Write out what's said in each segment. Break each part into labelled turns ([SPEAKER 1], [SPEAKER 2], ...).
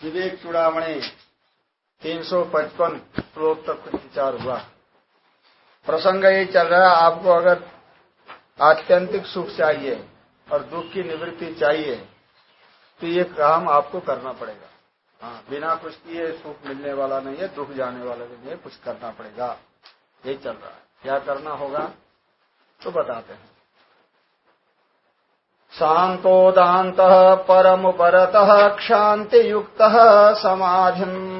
[SPEAKER 1] विवेक चूड़ामणि तीन सौ पचपन श्लोक तक विचार हुआ। प्रसंग ये चल रहा, आपको अगर आत्यंतिक सुख चाहिए और दुख की निवृत्ति चाहिए तो ये काम आपको करना पड़ेगा। हाँ बिना कुछ किए सुख मिलने वाला नहीं है, दुख जाने वाला नहीं है कुछ करना पड़ेगा। ये चल रहा है। क्या करना होगा तो बताते हैं। शान्तोदान्तः परमुपरतः क्षान्तियुक्तः समाधिम्।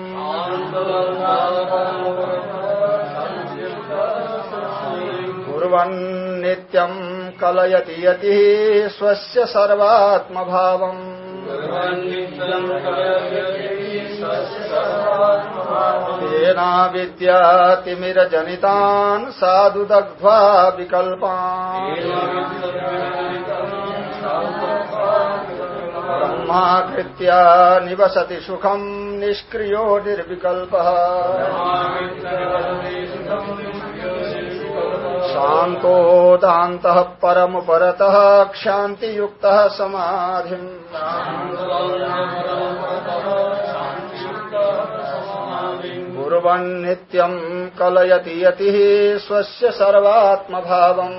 [SPEAKER 1] कुर्वन्नित्यम् कलयति यतिः स्वस्य सर्वात्मभावम्। तेना विद्यातिमिरजनितान् साधु दग्ध्वा विकल्पान्। ब्रह्माकृत्या निवसति सुखम् निष्क्रियो निर्विकल्पः। शान्तोदान्तः परमुपरतः क्षान्तियुक्तः समाधिम्। कुर्वन्नित्यम् कलयति यतिः स्वस्य सर्वात्मभावम्।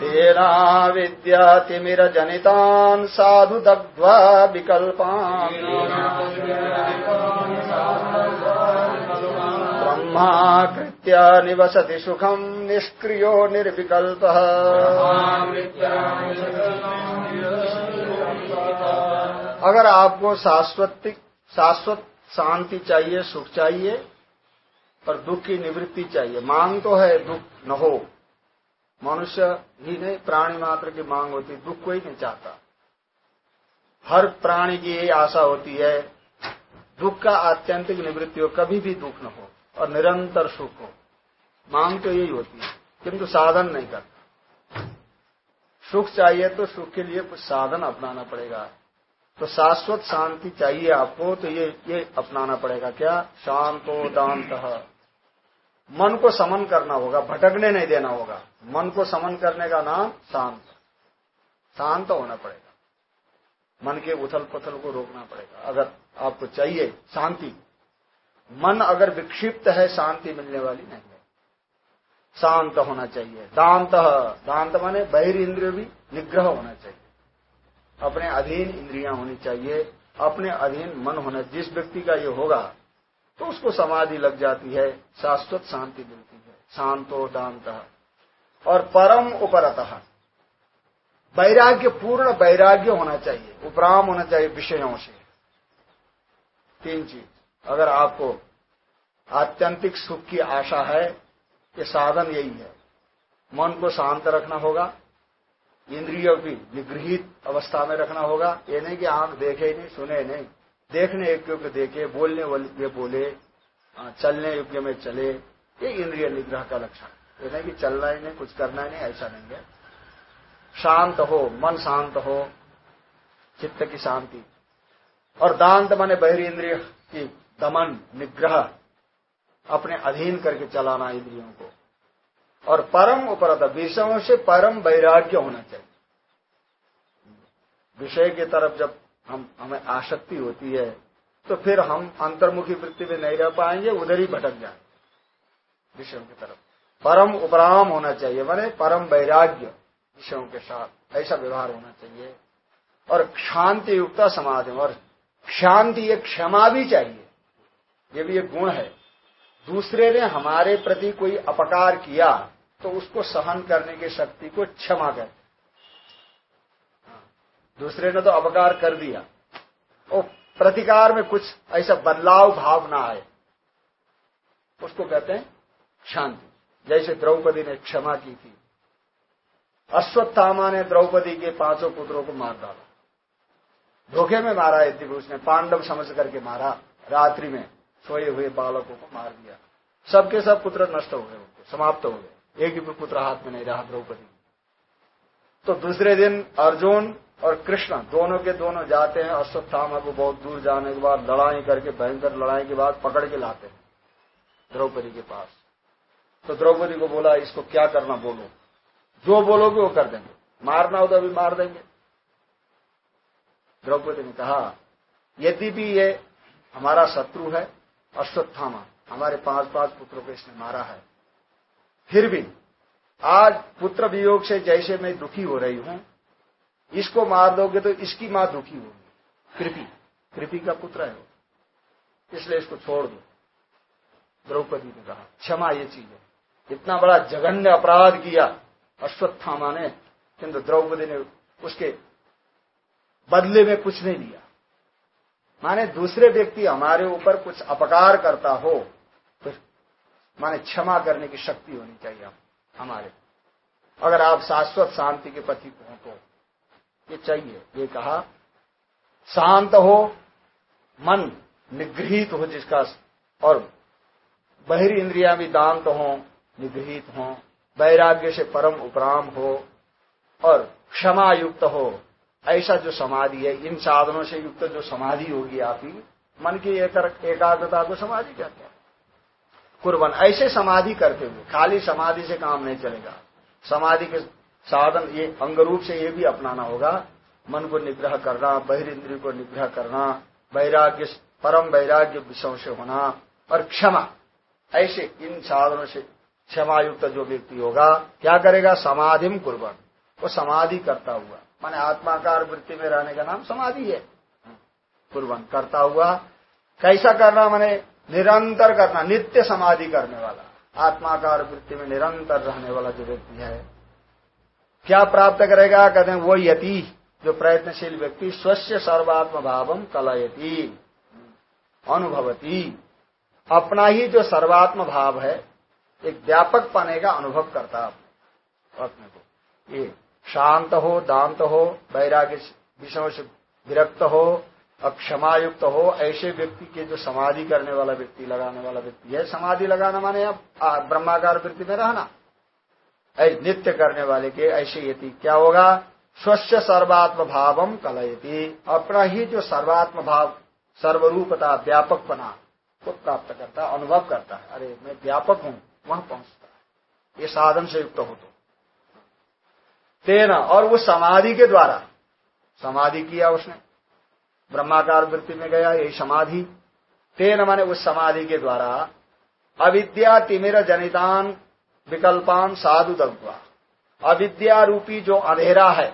[SPEAKER 1] तेना विद्यातिमिरजनितान् साधु दग्ध्वा विकल्पान्। ब्रह्माकृत्या निवसति सुखम निष्क्रियो निर्विकल्पः। अगर आपको शाश्वतिक शाश्वत शांति चाहिए सुख चाहिए और दुख की निवृत्ति चाहिए मांग तो है दुख न हो। मनुष्य ही नहीं प्राणी मात्र की मांग होती दुख कोई नहीं चाहता। हर प्राणी की यही आशा होती है दुख का आत्यंतिक निवृत्ति हो कभी भी दुख न हो। और निरंतर सुख हो। मांग तो यही होती है, किंतु साधन नहीं करता। सुख चाहिए तो सुख के लिए कुछ साधन अपनाना पड़ेगा। तो शाश्वत शांति चाहिए आपको तो ये ये अपनाना पड़ेगा। क्या? शांतो दांत। मन को समन करना होगा, भटकने नहीं देना होगा। मन को समन करने का नाम शांत। शांत होना पड़ेगा। मन के उथल पुथल को रोकना पड़ेगा। अगर आपको चाहिए शांति मन अगर विक्षिप्त है, शांति मिलने वाली नहीं है। शांत होना चाहिए। दांत दांत माने बहिर इंद्रिय भी निग्रह होना चाहिए। अपने अधीन इंद्रियाँ होनी चाहिए। अपने अधीन मन होना जिस व्यक्ति का ये होगा तो उसको समाधि लग जाती है, शाश्वत शांति मिलती है। शांतो दांत। और परम उपरत। वैराग्य पूर्ण वैराग्य होना चाहिए। उपराम होना चाहिए विषयों से। तीन चीज़। अगर आपको आत्यंतिक सुख की आशा है, ये साधन यही है। मन को शांत रखना होगा, इंद्रियों की निगृहित अवस्था में रखना होगा। ये नहीं कि आँख देखे नहीं, सुने नहीं। देखने योग्य को देखे, बोलने योग्य बोले चलने योग्य में चले, ये इंद्रिय निग्रह का लक्षण ये नहीं कि चलना ही नहीं, कुछ करना ही नहीं, ऐसा नहीं है। शांत हो, मन शांत हो, चित्त की शांति। और दांत माने बहिरी इंद्रिय की दमन, निग्रह अपने अधीन करके चलाना इंद्रियों को। और परम उपरत विषयों से परम वैराग्य होना चाहिए। विषय की तरफ़ जब हम, हमें आसक्ति होती है तो फिर हम अंतर्मुखी वृत्ति में नहीं रह पाएँगे, उधर ही भटक जाए विषयों की तरफ़। परम उपराम होना चाहिए, माने परम वैराग्य विषयों के साथ। ऐसा व्यवहार होना चाहिए। और शांति युक्त समाधि, और शांति ये क्षमा भी चाहिए। ये भी एक गुण है। दूसरे ने हमारे प्रति कोई अपकार किया तो उसको सहन करने की शक्ति को क्षमा कर। दूसरे ने तो अपकार कर दिया। और प्रतिकार में कुछ ऐसा बदलाव भाव ना आए। उसको कहते हैं शांति। जैसे द्रौपदी ने क्षमा की थी। अश्वत्थामा ने द्रौपदी के पाँचों पुत्रों को मार डाला। धोखे में मारा यदि उसने पांडव समझ करके मारा, रात्रि में। सोए हुए बालकों को मार दिया। सबके सब पुत्र नष्ट हो गए उनको, समाप्त हो गए। एक भी पुत्र हाथ में नहीं रहा, द्रौपदी। तो दूसरे दिन अर्जुन और कृष्ण दोनों के दोनों जाते हैं, अश्वत्थामा को बहुत दूर जाने के बाद, लड़ाई करके, भयंकर लड़ाई के बाद पकड़ के लाते हैं द्रौपदी के पास। तो द्रौपदी को बोला, इसको क्या करना बोलो? जो बोलोगे वो कर देंगे। मारना हो तो अभी मार देंगे। द्रौपदी ने कहा यदि भी ये हमारा शत्रु है अश्वत्थामा, हमारे पाँच पाँच पुत्रों को इसने मारा है। फिर भी, आज पुत्र वियोग से जैसे मैं दुखी हो रही हूँ, इसको मार दोगे तो इसकी माँ दुखी होगी। कृपी कृपी का पुत्र है इसलिए इसको छोड़ दो। द्रौपदी ने कहा, क्षमा ये चीज़ है। इतना बड़ा जघन्य अपराध किया अश्वत्थामा ने, किंतु द्रौपदी ने उसके बदले में कुछ नहीं दिया माने दूसरे व्यक्ति हमारे ऊपर कुछ अपकार करता हो तो माने क्षमा करने की शक्ति होनी चाहिए हमारे। अगर आप शाश्वत शांति के पति हो तो ये चाहिए। ये कहा, शांत हो, मन निगृहित हो जिसका, और बहिर इंद्रिया भी दांत हो, निगृहित हो, वैराग्य से परम उपराम हो, और क्षमा युक्त हो ऐसा जो समाधि है, इन साधनों से युक्त जो समाधि होगी आपकी, मन की एकाग्रता को समाधि कहते हैं। कुर्बन, ऐसे समाधि करते हुए, खाली समाधि से काम नहीं चलेगा। समाधि के साधन, ये अंग रूप से ये भी अपनाना होगा। मन को निग्रह करना, बहिर्द्रिय को निग्रह करना, वैराग्य, परम वैराग्य विषयों से होना, और क्षमा। ऐसे इन साधनों से क्षमा युक्त जो व्यक्ति होगा, क्या करेगा? समाधि कुर्बन। वो समाधि करता हुआ। माने आत्माकार वृत्ति में रहने का नाम समाधि है। कुर्बन करता हुआ, कैसा करना माने निरंतर करना, नित्य समाधि करने वाला, आत्माकार वृत्ति में निरंतर रहने वाला जो व्यक्ति है, क्या प्राप्त करेगा? कहते हैं, वो यति, जो प्रयत्नशील व्यक्ति, स्वस्य सर्वात्म भावम कलयती, अनुभवती। अपना ही जो सर्वात्म भाव है, एक व्यापक पाने का अनुभव करता अपने को। ये शांत हो दांत हो वैराग्य विषयों से विरक्त हो अक्षमायुक्त हो ऐसे व्यक्ति के जो समाधि करने वाला व्यक्ति, लगाने वाला व्यक्ति। है समाधि लगाना माने अब ब्रह्माकार वृत्ति में रहना। नित्य करने वाले के ऐसे यति। क्या होगा? स्वच्छ सर्वात्म भावम कलयती। अपना ही जो सर्वात्म भाव सर्वरूपता व्यापक बना को तो प्राप्त करता, अनुभव करता है। अरे, मैं व्यापक हूँ, वहाँ पहुँचता है। ये साधन से युक्त हो तो। तेना और वो समाधि के द्वारा, समाधि किया उसने। ब्रह्माकार वृत्ति में गया, यही समाधि। तेन माने उस समाधि के द्वारा अविद्या तिमिर जनितान विकल्पान साधु दग्वा। अविद्या रूपी जो अंधेरा है,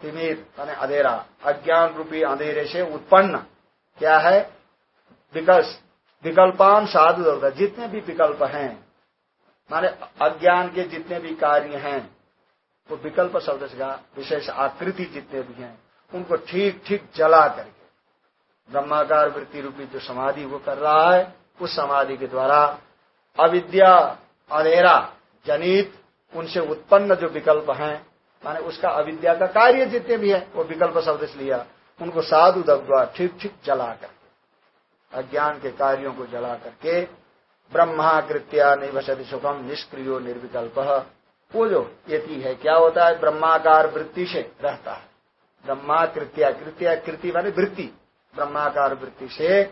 [SPEAKER 1] तिमिर माने अंधेरा, अज्ञान रूपी अंधेरे से उत्पन्न क्या है? विकल्प, विकल्पान साधु दग्वा। जितने भी विकल्प हैं, माने अज्ञान के जितने भी कार्य हैं वो विकल्प शब्द का विशेष आकृति जितने भी हैं, उनको ठीक ठीक जला करके, ब्रह्माकार वृत्ति रूपी जो समाधि वो कर रहा है, उस समाधि के द्वारा अविद्या अंधेरा जनित, उनसे उत्पन्न जो विकल्प हैं, माने उसका अविद्या का कार्य जितने भी है, वो विकल्प शब्द से लिया, उनको साधु दबा ठीक ठीक जला करके, अज्ञान के कार्यों को जला करके ब्रह्मा कृत्या निवसति सुखम निष्क्रियो निर्विकल्प। वो जो यति है। क्या होता है? ब्रह्माकार वृत्ति से रहता है। ब्रह्मा कृत्या कृत्या कृति मानी वृत्ति। ब्रह्माकार वृत्ति से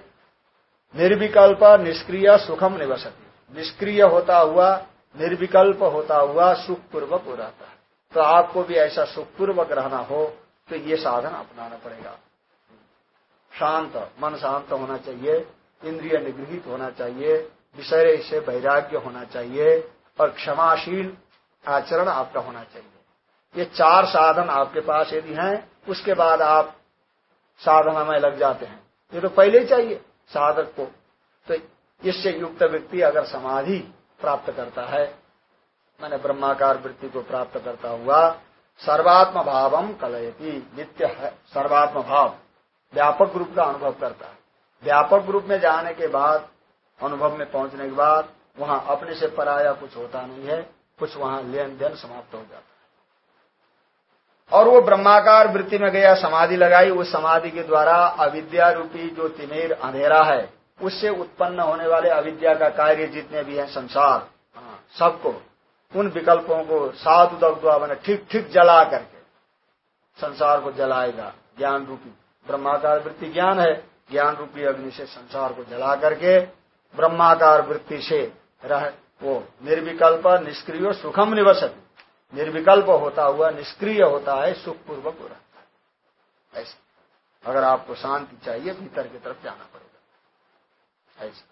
[SPEAKER 1] निर्विकल्प, निष्क्रिय, सुखम निवसती। निष्क्रिय होता हुआ, निर्विकल्प होता हुआ सुखपूर्वक हो रहता है। तो आपको भी ऐसा सुखपूर्वक रहना हो तो ये साधन अपनाना पड़ेगा। शांत, मन शांत होना चाहिए, इंद्रिय निगृहित होना चाहिए, विषय से वैराग्य होना चाहिए, और क्षमाशील आचरण आपका होना चाहिए। ये चार साधन आपके पास यदि हैं, उसके बाद आप साधना में लग जाते हैं। ये तो पहले ही चाहिए साधक को। तो इससे युक्त व्यक्ति अगर समाधि प्राप्त करता है, मैंने ब्रह्माकार वृत्ति को प्राप्त करता हुआ सर्वात्म भावम कलयती, नित्य है सर्वात्म भाव व्यापक रूप का अनुभव करता है। व्यापक रूप में जाने के बाद, अनुभव में पहुँचने के बाद, वहाँ अपने से पराया कुछ होता नहीं है। कुछ वहाँ लेन देन समाप्त हो जाता है। और वो ब्रह्माकार वृत्ति में गया समाधि लगाई उस समाधि के द्वारा अविद्या रूपी जो तिमेर अंधेरा है उससे उत्पन्न होने वाले अविद्या का कार्य जितने भी हैं संसार हाँ, सबको उन विकल्पों को साधु दग्धा मैंने ठीक ठीक जला करके संसार को जलाएगा। ज्ञान रूपी ब्रह्माकार वृत्ति ज्ञान है ज्ञान रूपी अग्नि से संसार को जला करके ब्रह्माकार वृत्ति से रह वो निर्विकल्प, निष्क्रिय, सुखम निवसत। निर्विकल्प होता हुआ, निष्क्रिय होता है, सुखपूर्वक हो रहता है। ऐसे। अगर आपको शांति चाहिए, भीतर की तरफ़ जाना पड़ेगा। ऐसा।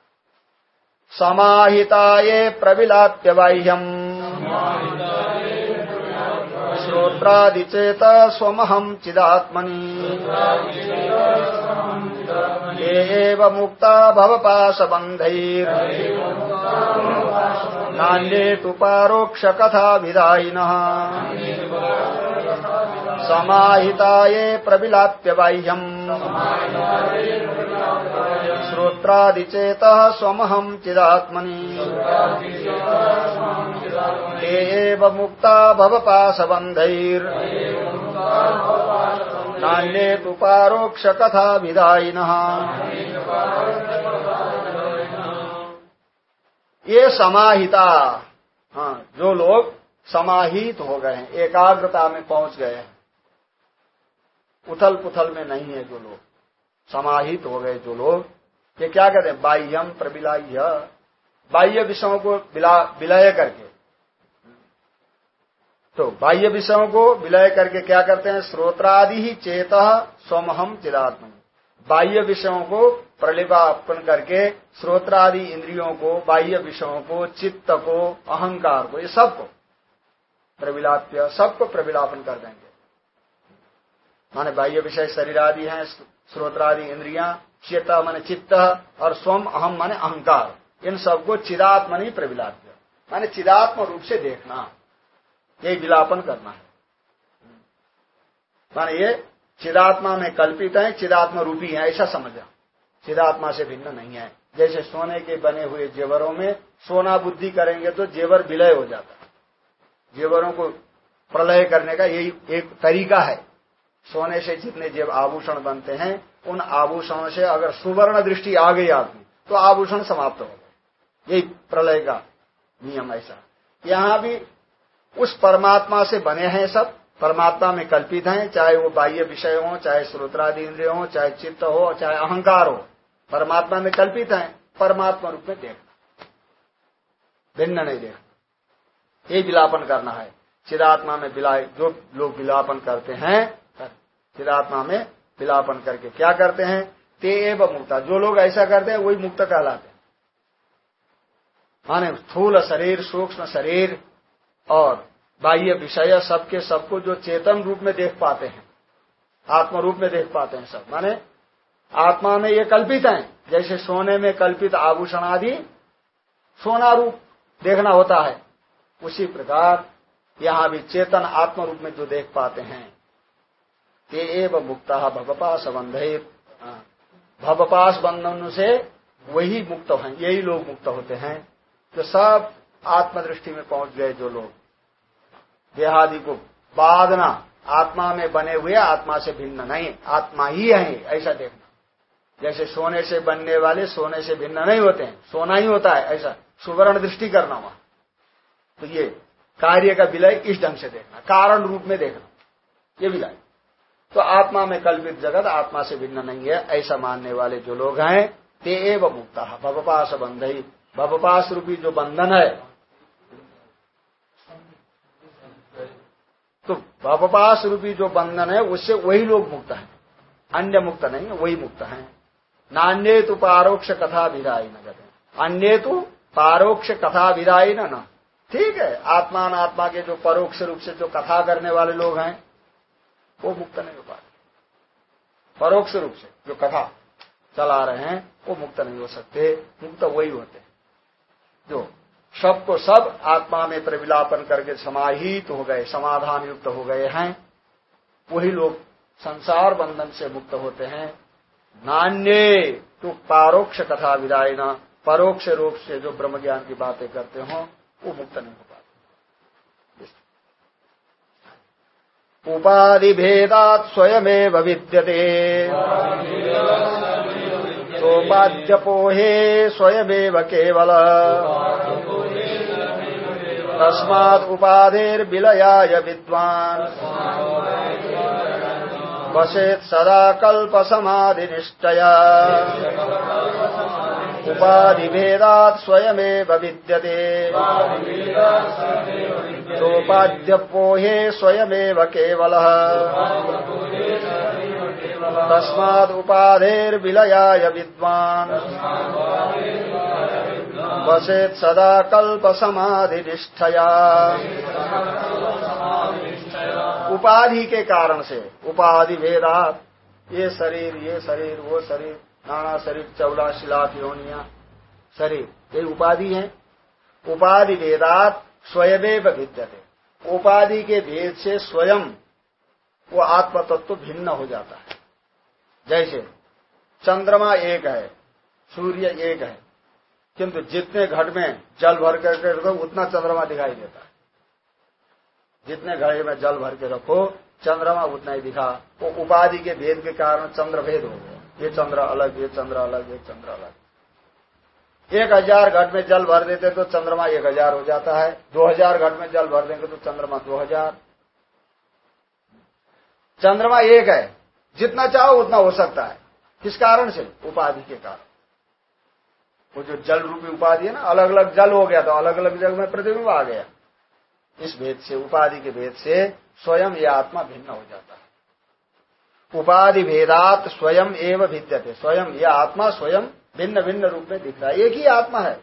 [SPEAKER 1] समाहिता ये बाह्यम। श्रोत्रादिचेत स्वमहम चिदात्मनि। एव मुक्ता भवपाशबन्धैर् नान्ये तु पारोक्षकथाविदायिनः समाहिता ये प्रविलाप्य बाह्यम् श्रोत्रादिचेतः स्वमहम् चिदात्मनि। एव मुक्ता भवपाशबन्धैर्। नान्ये तु पारोक्षकथाविदायिनः। ये समाहिता हाँ जो लोग समाहित हो गए हैं, एकाग्रता में पहुँच गए हैं। उथल पुथल में नहीं है जो लोग। समाहित हो गए जो लोग। ये क्या कहते हैं बाह्यम प्रबिलाह्य। बाह्य विषयों को विलय करके। तो बाह्य विषयों को विलय करके क्या करते हैं? श्रोत्रादि ही चेत स्वमहम चिदात्म बाह्य विषयों को प्रलिपापन करके श्रोत्रादि इंद्रियों को, बाह्य विषयों को, चित्त को, अहंकार को, ये सबको प्रविलाप्य सबको प्रविलापन कर देंगे। माने बाह्य विषय शरीर आदि है श्रोत्रादि इंद्रिया, चित्त माने चित्त और स्वम, अहम माने अहंकार। इन सबको चिदात्मनि प्रविलाप्य माने चिदात्म रूप से देखना। यही विलापन करना है। माने ये चिदात्मा में कल्पित है, चिदात्म रूपी है, ऐसा समझा चिदात्मा से भिन्न नहीं है। जैसे सोने के बने हुए जेवरों में सोना बुद्धि करेंगे तो जेवर विलय हो जाता है। जेवरों को प्रलय करने का यही एक तरीका है। सोने से जितने जेव आभूषण बनते हैं, उन आभूषणों से अगर सुवर्ण दृष्टि आ गई आदमी तो आभूषण समाप्त हो गए। यही प्रलय का नियम ऐसा। यहाँ भी उस परमात्मा से बने हैं सब, परमात्मा में कल्पित हैं, चाहे वो बाह्य विषय हो, चाहे श्रोत्रादि इंद्रिय हो, चाहे चित्त हो, चाहे अहंकार हो, परमात्मा में कल्पित हैं, परमात्मा रूप में देखना। भिन्न नहीं देखना। ये विलापन करना है। चिदात्मा में विलाय जो लोग विलापन करते हैं चिदात्मा में विलापन करके। क्या करते हैं? ते एव मुक्ता। जो लोग ऐसा करते हैं, वही मुक्त कहलाते हैं। माने स्थूल शरीर, सूक्ष्म शरीर और बाह्य विषय सबके सबको जो चेतन रूप में देख पाते हैं, आत्म रूप में देख पाते हैं सब। माने आत्मा में ये कल्पित है। जैसे सोने में कल्पित आभूषण आदि सोना रूप देखना होता है। उसी प्रकार यहाँ भी चेतन आत्म रूप में जो देख पाते हैं। ये एव मुक्ता भवपास बंधे भवपास बंधन से वही मुक्त हैं, यही लोग मुक्त होते हैं, जो सब आत्मदृष्टि में पहुँच गए जो लोग। देहादि को बाधना आत्मा में बने हुए, आत्मा से भिन्न नहीं, आत्मा ही है, ऐसा देखना। जैसे सोने से बनने वाले सोने से भिन्न नहीं होते हैं, सोना ही होता है, ऐसा सुवर्ण दृष्टि करना वहाँ। तो ये कार्य का विलय इस ढंग से देखना, कारण रूप में देखना, ये विलय। तो आत्मा में कल्पित जगत आत्मा से भिन्न नहीं है, ऐसा मानने वाले जो लोग हैं, ते एव मुक्ता भवपास ही भवपास रूपी जो बंधन है तो भवपास रूपी जो बंधन है, उससे वही लोग मुक्त हैं। अन्य मुक्त नहीं है, वही मुक्त है। नान्य तो पारोक्ष कथा विदाई न कहते अन्य तो पारोक्ष कथा विदाई न। ठीक है, आत्मा आत्मा के जो परोक्ष रूप से जो कथा करने वाले लोग हैं वो मुक्त नहीं हो पाते। परोक्ष रूप से जो कथा चला रहे हैं, वो मुक्त नहीं हो सकते, मुक्त वही होते हैं। जो सबको सब आत्मा में प्रविलापन करके समाहित हो गए समाधान युक्त हो गए हैं, वही लोग संसार बंधन से मुक्त होते हैं। नान्य तो पारोक्ष कथा विदाय परोक्ष रूप से जो ब्रह्म ज्ञान की बातें करते हो, वो मुक्त नहीं हो पाते उपाधि भेदात स्वयमेव विद्यते। सोपाद्यपोहे स्वयमेव केवल। तस्मात् उपाधिर्विलयाय विद्वान्। वसेत् सदा कल्पसमाधिनिष्ठया उपाधिभेदात् स्वयमेव विद्यते। सोपाद्यपोहे स्वयमेव केवलः। तस्माद उपाधेर्विलयाय विद्वान्। वसेत सदा कल्प समाधि उपाधि के कारण से उपाधि भेदात ये शरीर ये शरीर, वो शरीर। नाना शरीर चौला शिला योनिया शरीर, ये उपाधि है। उपाधि भेदात स्वयं विद्यते। उपाधि के भेद से स्वयं वो आत्म तत्व भिन्न हो जाता है। जैसे, चंद्रमा एक है, सूर्य एक है, किंतु जितने घट में जल भर करके रखो, उतना चंद्रमा दिखाई देता है। जितने घड़े में जल भर के रखो, चंद्रमा उतना ही दिखा। वो उपाधि के भेद के कारण चंद्र भेद हो गया। ये चंद्र अलग, ये चंद्र अलग, ये चंद्र अलग। एक हज़ार घट में जल भर देते तो चंद्रमा एक हज़ार हो जाता है। दो हज़ार घट में जल भर देंगे तो चंद्रमा दो हज़ार। चंद्रमा एक है। जितना चाहो उतना हो सकता है। किस कारण से? उपाधि के कारण। वो जो जल रूपी उपाधि है ना अलग अलग जल हो गया तो अलग अलग जगह में प्रतिबिंब आ गया। इस भेद से, उपाधि के भेद से स्वयं यह आत्मा भिन्न हो जाता है। उपाधि भेदात स्वयं एवं भिद्यते। स्वयं यह आत्मा स्वयं भिन्न भिन्न रूप में दिख रहा है। एक ही आत्मा है।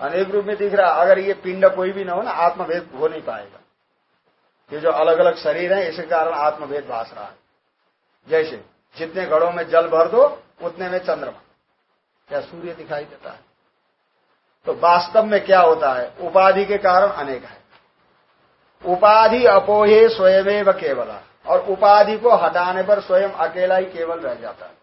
[SPEAKER 1] अनेक रूप में दिख रहा है। अगर ये पिंड कोई भी ना हो ना, आत्मभेद हो नहीं पाएगा। ये जो अलग अलग शरीर है इसके कारण आत्मभेद भाष रहा है। जैसे, जितने घड़ों में जल भर दो, उतने में चंद्रमा। क्या सूर्य दिखाई देता है? तो वास्तव में क्या होता है? उपाधि के कारण अनेक है। उपाधि अपोहे स्वयं केवल। और उपाधि को हटाने पर स्वयं अकेला ही केवल रह जाता है।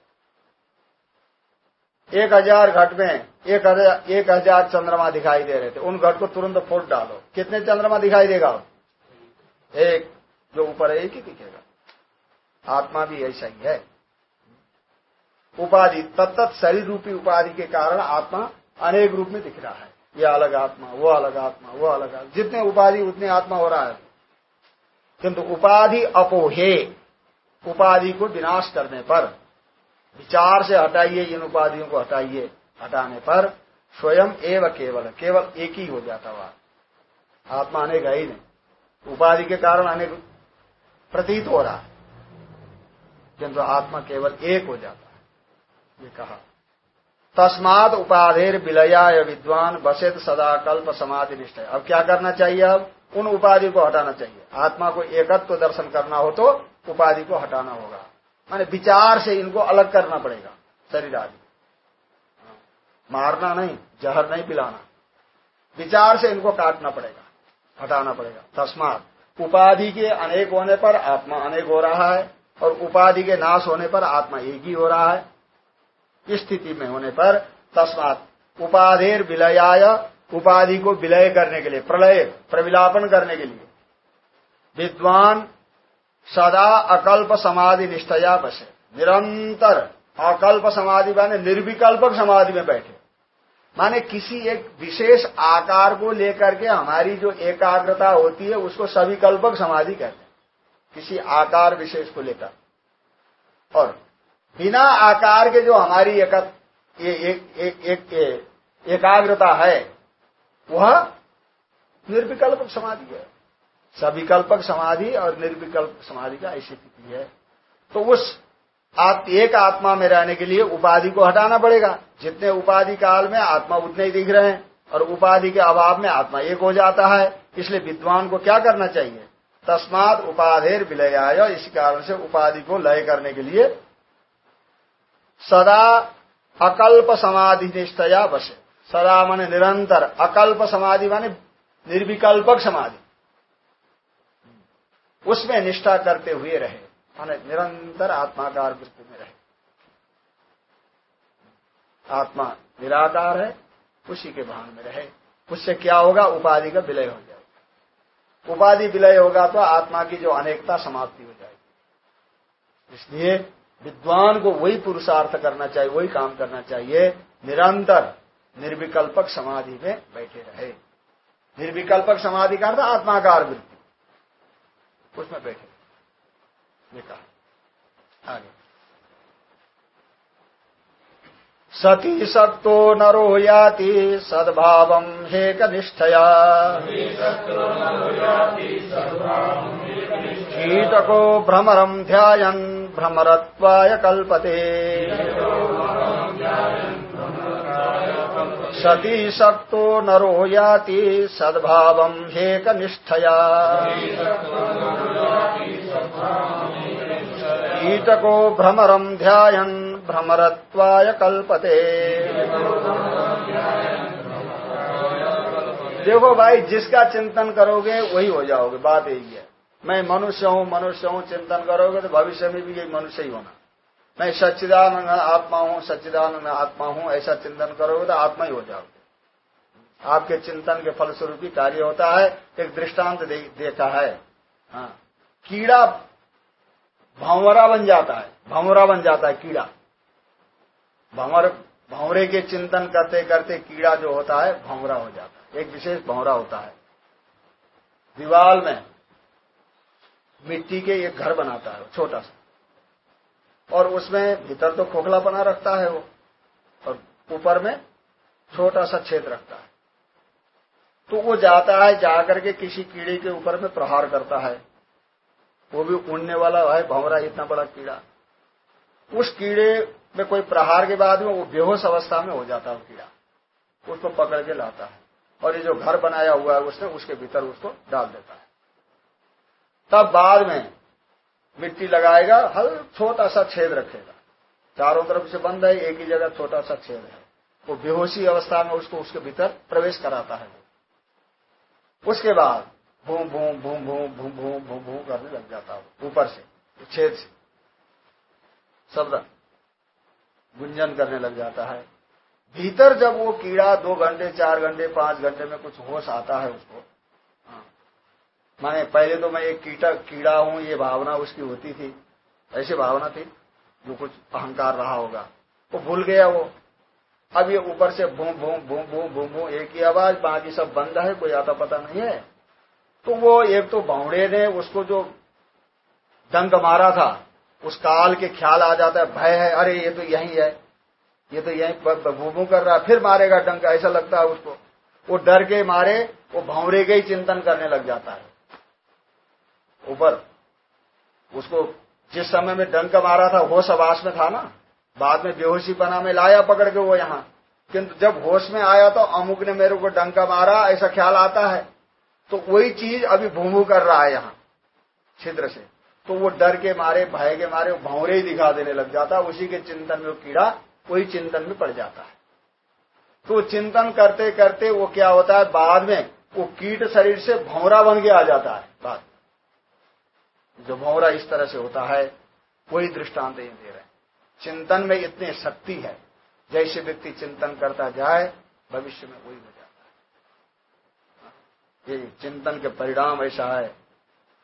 [SPEAKER 1] एक हज़ार घट में एक हज़ार एक हज़ार चंद्रमा दिखाई दे रहे थे। उन घट को तुरंत फोट डालो। कितने चंद्रमा दिखाई देगा? एक। जो ऊपर है, एक ही दिखेगा। आत्मा भी ऐसा ही है। उपाधि तत्त शरीर रूपी उपाधि के कारण आत्मा अनेक रूप में दिख रहा है। ये अलग आत्मा, वो अलग आत्मा, वो अलग आत्मा। जितने उपाधि, उतने आत्मा हो रहा है। किंतु उपाधि अपोहे, उपाधि को विनाश करने पर, विचार से हटाइए, इन उपाधियों को हटाइए, हटाने पर स्वयं एवं केवल केवल एक ही हो जाता वह आत्मा अनेक है ही नहीं। उपाधि के कारण अनेक प्रतीत हो रहा है। किंतु आत्मा केवल एक हो जाता है। ये कहा। तस्मात उपाधेर विलयाय विद्वान बसेत सदा कल्प समाधि निष्ठ अब क्या करना चाहिए अब? उन उपाधि को हटाना चाहिए। आत्मा को एकत्व तो दर्शन करना हो तो उपाधि को हटाना होगा। माने विचार से इनको अलग करना पड़ेगा, शरीर आदि। मारना नहीं, जहर नहीं पिलाना। विचार से इनको काटना पड़ेगा, हटाना पड़ेगा। तस्मात उपाधि के अनेक होने पर आत्मा अनेक हो रहा है, और उपाधि के नाश होने पर आत्मा एक ही हो रहा है। इस स्थिति में होने पर तस्मात उपाधिर विलयाय उपाधि को विलय करने के लिए प्रलय प्रविलापन करने के लिए। विद्वान सदा अकल्प समाधि निष्ठया बसे। निरंतर अकल्प समाधि माने निर्विकल्पक समाधि में बैठे। माने किसी एक विशेष आकार को लेकर के हमारी जो एकाग्रता होती है उसको सविकल्पक समाधि कहते हैं। किसी आकार विशेष को लेकर। और बिना आकार के जो हमारी एक, एक, एक, एक, एकाग्रता है वह निर्विकल्प समाधि है। सविकल्पक समाधि और निर्विकल्प समाधि का ऐसी स्थिति है। तो उस आप एक आत्मा में रहने के लिए उपाधि को हटाना पड़ेगा। जितने उपाधि काल में आत्मा उतने ही दिख रहे हैं और उपाधि के अभाव में आत्मा एक हो जाता है। इसलिए विद्वान को क्या करना चाहिए? तस्मात उपाधेर विलय इस कारण से उपाधि को लय करने के लिए सदा अकल्प समाधि निष्ठया बसे सदा माने निरंतर अकल्प समाधि माने निर्विकल्पक समाधि। उसमें निष्ठा करते हुए रहे, माने निरंतर आत्माकार वृत्ति में रहे। आत्मा निराकार है, उसी के भान में रहे। उससे क्या होगा? उपाधि का विलय हो जाएगा। उपाधि विलय होगा तो आत्मा की जो अनेकता समाप्ति हो जाएगी। इसलिए विद्वान को वही पुरुषार्थ करना चाहिए, वही काम करना चाहिए, निरंतर निर्विकल्पक समाधि में बैठे रहे। निर्विकल्पक समाधि का अर्थ आत्माकार वृत्ति। उसमें बैठे। कहा आगे। सती सत्तो नरो याति सद्भाव हेक निष्ठया कीटको भ्रमरम ध्यान भ्रमरत्वाय कल्पते। सती सक्तो नरो याति सद्भावम् हेकनिष्ठया कीटको भ्रमरम् ध्यान भ्रमरत्वाय कल्पते। देखो भाई, जिसका चिंतन करोगे, वही हो जाओगे, बात यही है। मैं मनुष्य हूँ मनुष्य हूँ, चिंतन करोगे तो भविष्य में भी यही मनुष्य ही होना। मैं सच्चिदानंद आत्मा हूँ सच्चिदानंद आत्मा हूँ ऐसा चिंतन करोगे तो आत्मा ही हो जाओगे। आपके चिंतन के फलस्वरूप ही कार्य होता है एक दृष्टांत दे, देखा है। हाँ। कीड़ा भंवरा बन जाता है भंवरा बन जाता है कीड़ा। भंवर भंवरे के चिंतन करते करते कीड़ा जो होता है भंवरा हो जाता है। एक विशेष भंवरा होता है। दीवाल में मिट्टी के एक घर बनाता है छोटा सा। और उसमें भीतर तो खोखला बना रखता है वो, और ऊपर में छोटा सा छेद रखता है। तो वो जाता है, जाकर के किसी कीड़े के ऊपर में प्रहार करता है। वो भी उड़ने वाला है भंवरा इतना बड़ा कीड़ा। उस कीड़े में कोई प्रहार के बाद में वो बेहोश अवस्था में हो जाता है वो कीड़ा। उसको पकड़ के लाता है। और ये जो घर बनाया हुआ है उसने, उसके भीतर उसको डाल देता है। तब बाद में मिट्टी लगाएगा, हल छोटा सा छेद रखेगा। चारों तरफ़ से बंद है, एक ही जगह छोटा सा छेद है। वो बेहोशी अवस्था में उसको उसके भीतर प्रवेश कराता है उसके बाद भूम भूम भूम भूम भूम भूम भूम भूम करने लग जाता है ऊपर से छेद से। शब्द गुंजन करने लग जाता है। भीतर जब वो कीड़ा दो घंटे, चार घंटे, पाँच घंटे में कुछ होश आता है उसको। माने पहले तो मैं एक कीटा, कीड़ा हूँ, ये भावना उसकी होती थी। ऐसी भावना थी जो कुछ अहंकार रहा होगा। वो भूल गया वो। अब ये ऊपर से भूम भूम भूम भूम भूम भूम एक ही आवाज़, बाकी सब बंद है, कोई आता पता नहीं है। तो वो एक तो भावड़े ने उसको जो दंग मारा था, उस काल के ख्याल आ जाता है, भय है, अरे ये तो यही है, ये तो यही भूमू कर रहा फिर मारेगा डंक, ऐसा लगता है उसको। वो डर के मारे, वो भंवरे के ही चिंतन करने लग जाता है। ऊपर। उसको जिस समय में डंक मारा था, होश आवास में था ना, बाद में बेहोशी बना में लाया पकड़ के वो यहाँ। किंतु जब होश में आया तो अमुक ने मेरे को डंका मारा, ऐसा ख्याल आता है। तो वही चीज़ अभी भूमू कर रहा है यहाँ, छिद्र से। तो वो डर के मारे, भय के मारे भौरे ही दिखा देने लग जाता। उसी के चिंतन में वो कीड़ा, वही चिंतन में पड़ जाता है। तो चिंतन करते करते वो क्या होता है, बाद में वो कीट शरीर से भौरा बन के आ जाता है बाद जो भौरा इस तरह से होता है, वही दृष्टांत ये दे रहे चिंतन में इतनी शक्ति है, जैसे व्यक्ति चिंतन करता जाए, भविष्य में वही हो जाता है। ये चिंतन के परिणाम ऐसा है।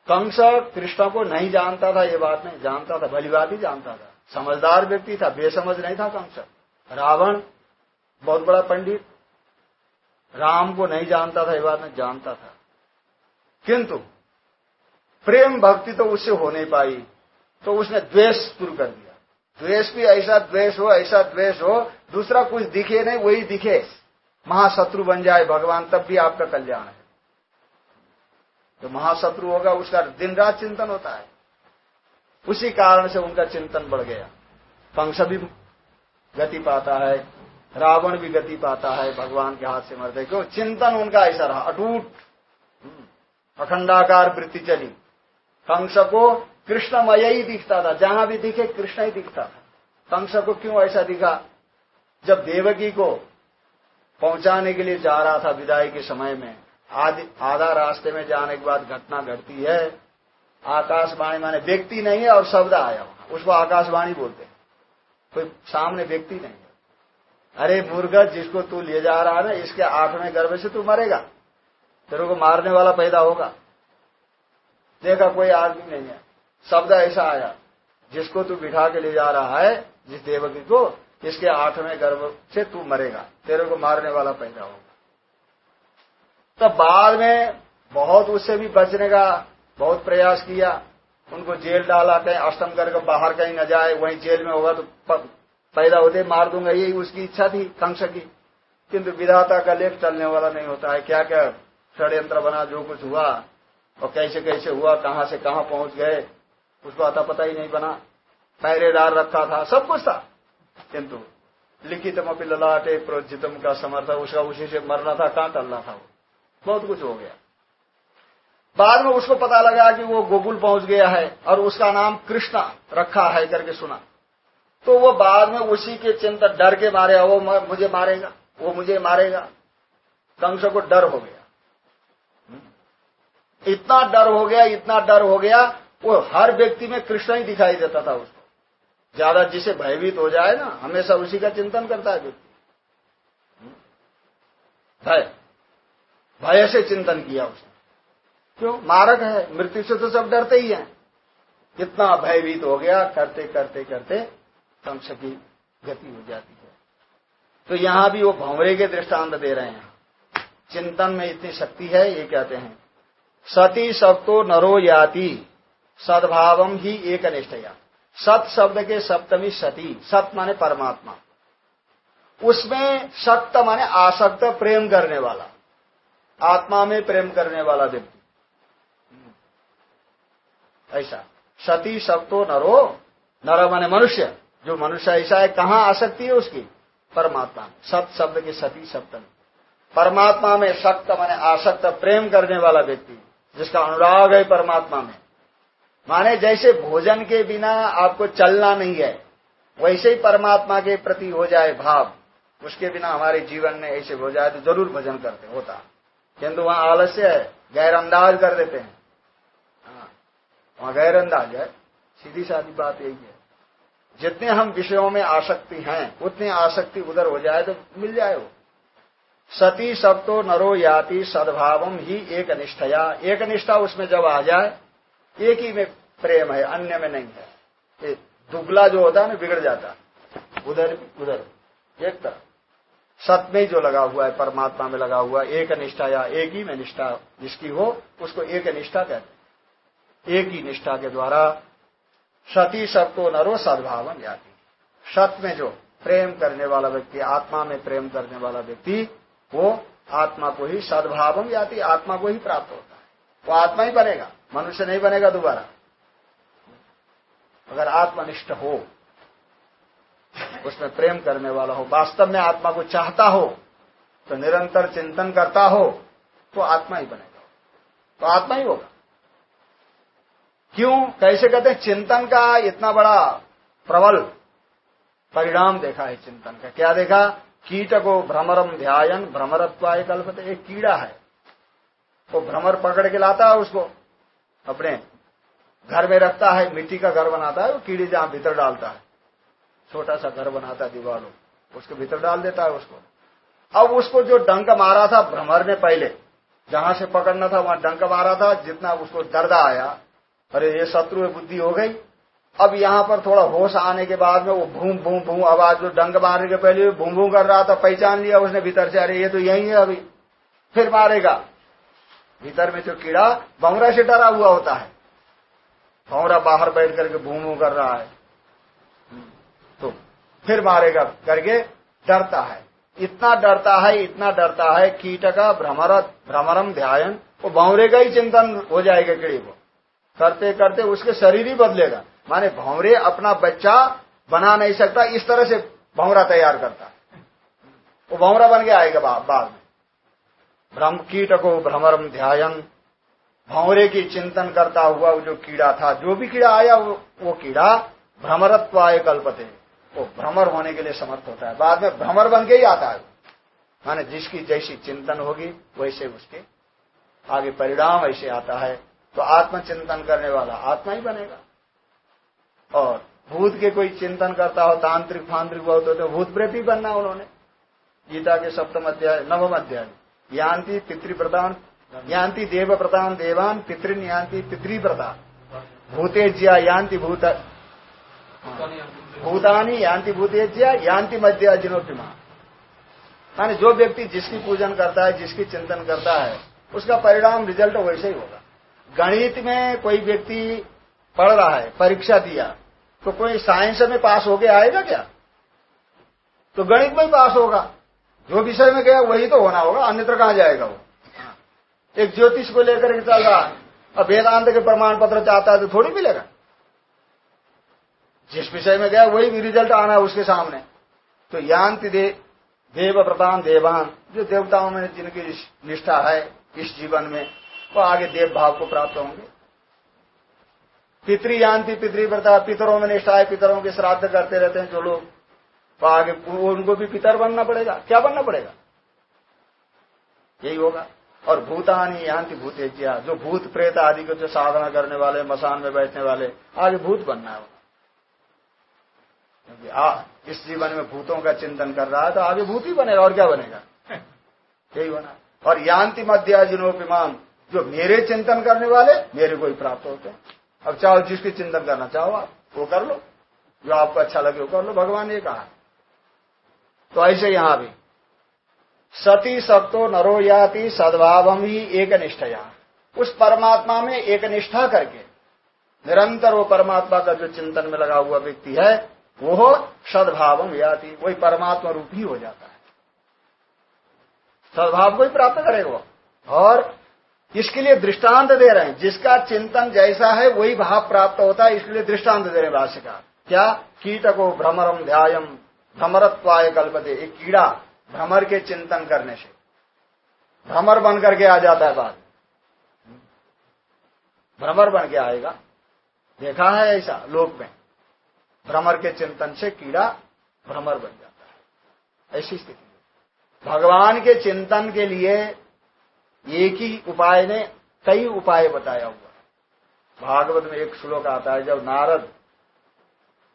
[SPEAKER 1] कंस कृष्ण को नहीं जानता था ये बात नहीं, जानता था, भली बात ही जानता था। समझदार व्यक्ति था, बेसमझ नहीं था कंस। रावण, बहुत बड़ा पंडित, राम को नहीं जानता था, ये बात नहीं, जानता था। किंतु प्रेम भक्ति तो उससे हो नहीं पाई। तो उसने द्वेष शुरू कर दिया। द्वेष भी ऐसा द्वेष हो, ऐसा द्वेष हो, दूसरा कुछ दिखे नहीं, वही दिखे। महाशत्रु बन जाए भगवान, तब भी आपका कल्याण है। जो महाशत्रु होगा, उसका दिन रात चिंतन होता है। उसी कारण से उनका चिंतन बढ़ गया। कंस भी गति पाता है, रावण भी गति पाता है, भगवान के हाथ से मरते क्यों? चिंतन उनका ऐसा रहा, अटूट। हम्म। अखंडाकार वृत्ति चली। कंस को कृष्णमय ही दिखता था, जहाँ भी दिखे कृष्ण ही दिखता था। कंस को क्यों ऐसा दिखा? जब देवकी को पहुँचाने के लिए जा रहा था विदाई के समय में आधा रास्ते में जाने के बाद घटना घटती है, आकाशवाणी माने व्यक्ति नहीं है और शब्द आया उसको आकाशवाणी बोलते हैं। कोई सामने व्यक्ति नहीं है। अरे मुर्गत जिसको तू ले जा रहा है ना, इसके आठवें गर्भ से तू मरेगा। तेरे को मारने वाला पैदा होगा। देखा कोई आदमी नहीं है। शब्द ऐसा आया, जिसको तू बिठा के ले जा रहा है, जिस देवकी को, इसके आठवें गर्भ से तू मरेगा, तेरे को मारने वाला पैदा होगा। तब बाद में बहुत उससे भी बचने का बहुत प्रयास किया, उनको जेल डाला, कहीं अष्टम करके बाहर कहीं न जाए, वहीं जेल में होगा तो पैदा होते मार दूँगा, यही उसकी इच्छा थी, कंस की। किंतु विधाता का लेख चलने वाला नहीं होता है क्या क्या षड्यंत्र बना, जो कुछ हुआ और कैसे कैसे हुआ, कहाँ से कहाँ पहुँच गए, उसको आता पता ही नहीं बना। पहरेदार रखा था, सब कुछ था। किंतु लिखितम अपनी ललाटे प्रोजितम का समर्थ, उसका उसी से मरना था, कहाँ टलना था वो? बहुत कुछ हो गया। बाद में उसको पता लगा कि वो गोकुल पहुँच गया है और उसका नाम कृष्णा रखा है करके सुना। तो वो बाद में उसी के चिंता डर के मारे वो मुझे मारेगा, वो मुझे मारेगा। कंस को डर हो गया। इतना डर हो गया, इतना डर हो गया, वो हर व्यक्ति में कृष्ण ही दिखाई देता था उसको। ज़्यादा जिसे भयभीत हो जाए ना, हमेशा उसी का चिंतन करता है व्यक्ति। भय। भय से चिंतन किया उसने। क्यों? मारक है, मृत्यु से तो सब डरते ही हैं। इतना भयभीत हो गया, करते करते करते कंस की गति हो जाती है। तो यहाँ भी वो भंवरे के दृष्टांत दे रहे हैं। चिंतन में इतनी शक्ति है, ये कहते हैं। सती सबको नरो याति सद्भावम ही एक अनिष्ठया सत शब्द के सप्तमी सती, सत माने परमात्मा। उसमें सत्य माने आसक्त, प्रेम करने वाला। आत्मा में प्रेम करने वाला व्यक्ति। ऐसा। सती सप्तो नरो, नर माने मनुष्य। जो मनुष्य ऐसा है, कहाँ आसक्ति है उसकी? परमात्मा सत शब्द के सती सप्तमी। परमात्मा में सक्त माने आसक्त, प्रेम करने वाला व्यक्ति। जिसका अनुराग है परमात्मा में। माने जैसे भोजन के बिना आपको चलना नहीं है वैसे ही परमात्मा के प्रति हो जाए भाव उसके बिना हमारे जीवन में ऐसे हो जाए तो ज़रूर भजन करते होता। किंतु वहाँ आलस्य है गैरअंदाज कर देते हैं। हाँ, वहाँ गैरअंदाज है सीधी साधी बात यही है। जितने हम विषयों में आसक्ति हैं उतनी आसक्ति उधर हो जाए तो मिल जाए वो। सती सब तो नरो याति सद्भावम ही एक निष्ठया एक निष्ठा उसमें जब आ जाए, एक ही में प्रेम है, अन्य में नहीं है। ये दुबला जो होता है ना, बिगड़ जाता उधर उधर एक तरफ़। सत में जो लगा हुआ है, परमात्मा में लगा हुआ एक निष्ठा या एक ही में निष्ठा जिसकी हो, उसको एक निष्ठा कहते एक ही निष्ठा के द्वारा सती सबको नरो सद्भावन जाती सत में जो प्रेम करने वाला व्यक्ति, आत्मा में प्रेम करने वाला व्यक्ति वो आत्मा को ही सद्भावम जाती आत्मा को ही प्राप्त होता है। वो आत्मा ही बनेगा, मनुष्य नहीं बनेगा दोबारा। अगर आत्मनिष्ठ हो, उसमें प्रेम करने वाला हो, वास्तव में आत्मा को चाहता हो तो निरंतर चिंतन करता हो तो आत्मा ही बनेगा। तो आत्मा ही होगा। क्यों? कैसे कहते हैं? चिंतन का इतना बड़ा प्रबल परिणाम देखा है चिंतन का। क्या देखा? कीट को भ्रमरम ध्यान भ्रमरत्वाय कल्पते। एक कीड़ा है। वो भ्रमर पकड़ के लाता है उसको। अपने घर में रखता है, मिट्टी का घर बनाता है, वो कीड़े जहाँ भीतर डालता है। छोटा सा घर बनाता है दीवारों। उसके भीतर डाल देता है उसको। अब उसको जो डंक मारा था भ्रमर ने पहले, जहाँ से पकड़ना था, वहाँ डंक मारा था, जितना उसको दर्द आया, अरे ये शत्रु बुद्धि हो गई। अब यहाँ पर थोड़ा होश आने के बाद में वो भूम भूम भूम, आवाज़ जो डंक मारने के पहले भूम भूम कर रहा था, पहचान लिया उसने भीतर से, अरे ये तो यही है अभी। फिर मारेगा। भीतर में जो कीड़ा, भौरा से डरा हुआ होता है। भौरा बाहर बैठ करके भूम कर रहा है। तो फिर मारेगा, करके डरता है। इतना डरता है, इतना डरता है कीट का भ्रमर भ्रमरम ध्यान वो भौरे का ही चिंतन हो जाएगा कीड़े को। करते करते उसके शरीर ही बदलेगा। माने भौरे अपना बच्चा बना नहीं सकता इस तरह से भौरा तैयार करता। वो भौरा बन के आएगा बाद में। भ्रम कीट को भ्रमरम ध्यान भौरे की चिंतन करता हुआ वो जो कीड़ा था जो भी कीड़ा आया वो, वो कीड़ा भ्रमरत्वाय कल्पते। वो भ्रमर होने के लिए समर्थ होता है। बाद में भ्रमर बन के ही आता है। माने जिसकी जैसी चिंतन होगी वैसे उसके आगे परिणाम ऐसे आता है। तो आत्मचिंतन करने वाला आत्मा ही बनेगा। और भूत के कोई चिंतन करता हो, तांत्रिक फांत्रिक बहुत होते भूत प्रेत बनना उन्होंने। गीता के सप्तम अध्याय, नवम अध्याय। यान्ति पितृप्रदान यान्ति देव प्रदान देवान पितृन यान्ति पितृप्रदान भूतेज्या यान्ति भूत भूतानी यान्ति भूतेज्या, यान्ति मध्य अजिनोपिमा माने जो व्यक्ति जिसकी पूजन करता है, जिसकी चिंतन करता है, उसका परिणाम रिज़ल्ट वैसे ही होगा। गणित में कोई व्यक्ति पढ़ रहा है परीक्षा दिया तो कोई साइंस में पास होके आएगा क्या? तो गणित में पास होगा। जो विषय में गया वही तो होना होगा अन्यत्र कहाँ जाएगा वो? एक ज्योतिष को लेकर के चल रहा है अब वेदांत के प्रमाण पत्र चाहता है तो थोड़ी मिलेगा। जिस विषय में गया वही रिज़ल्ट आना है उसके सामने। तो यान्ति दे, देव प्रधान देवान जो देवताओं में जिनकी निष्ठा है इस जीवन में वो आगे देव भाव को प्राप्त होंगे। पितृयांति पितृव्रता पितरों में निष्ठा है पितरों के श्राद्ध करते रहते हैं जो लोग। तो आगे उनको भी पितर बनना पड़ेगा। क्या बनना पड़ेगा? यही होगा। और भूतानी यांति भूतेज्या जो भूत प्रेत आदि को जो साधना करने वाले मसान में बैठने वाले आगे भूत बनना है क्योंकि आ, इस जीवन में भूतों का चिंतन कर रहा है तो आगे भूत ही बनेगा और क्या बनेगा? यही बना और यांति मध्याजिनोपिमान जो मेरे चिंतन करने वाले मेरे को ही प्राप्त होते हैं। अब चाहो जिसकी चिंतन करना चाहो आप, वो कर लो। जो आपको अच्छा लगे वो कर लो। भगवान ने कहा। तो ऐसे यहाँ भी। सती सत्तो नरो याति सद्भावम ही एक निष्ठया उस परमात्मा में एक निष्ठा करके निरंतर वो परमात्मा का जो चिंतन में लगा हुआ व्यक्ति है, वो सद्भावम याति, वही परमात्मा रूप ही हो जाता है। सद्भाव को ही प्राप्त करेगा और इसके लिए दृष्टांत दे रहे हैं। जिसका चिंतन जैसा है, वही भाव प्राप्त होता है, इसलिए दृष्टांत दे रहे भाष्यकार। क्या? कीट को भ्रमरम ध्यायम भ्रमरत्वाय कल्पते। एक कीड़ा भ्रमर के चिंतन करने से। भ्रमर बन करके आ जाता है बाद भ्रमर बन के आएगा। देखा है ऐसा लोक में। भ्रमर के चिंतन से कीड़ा भ्रमर बन जाता है। ऐसी स्थिति। भगवान के चिंतन के लिए एक ही उपाय ने कई उपाय बताया हुआ। भागवत में एक श्लोक आता है, जब नारद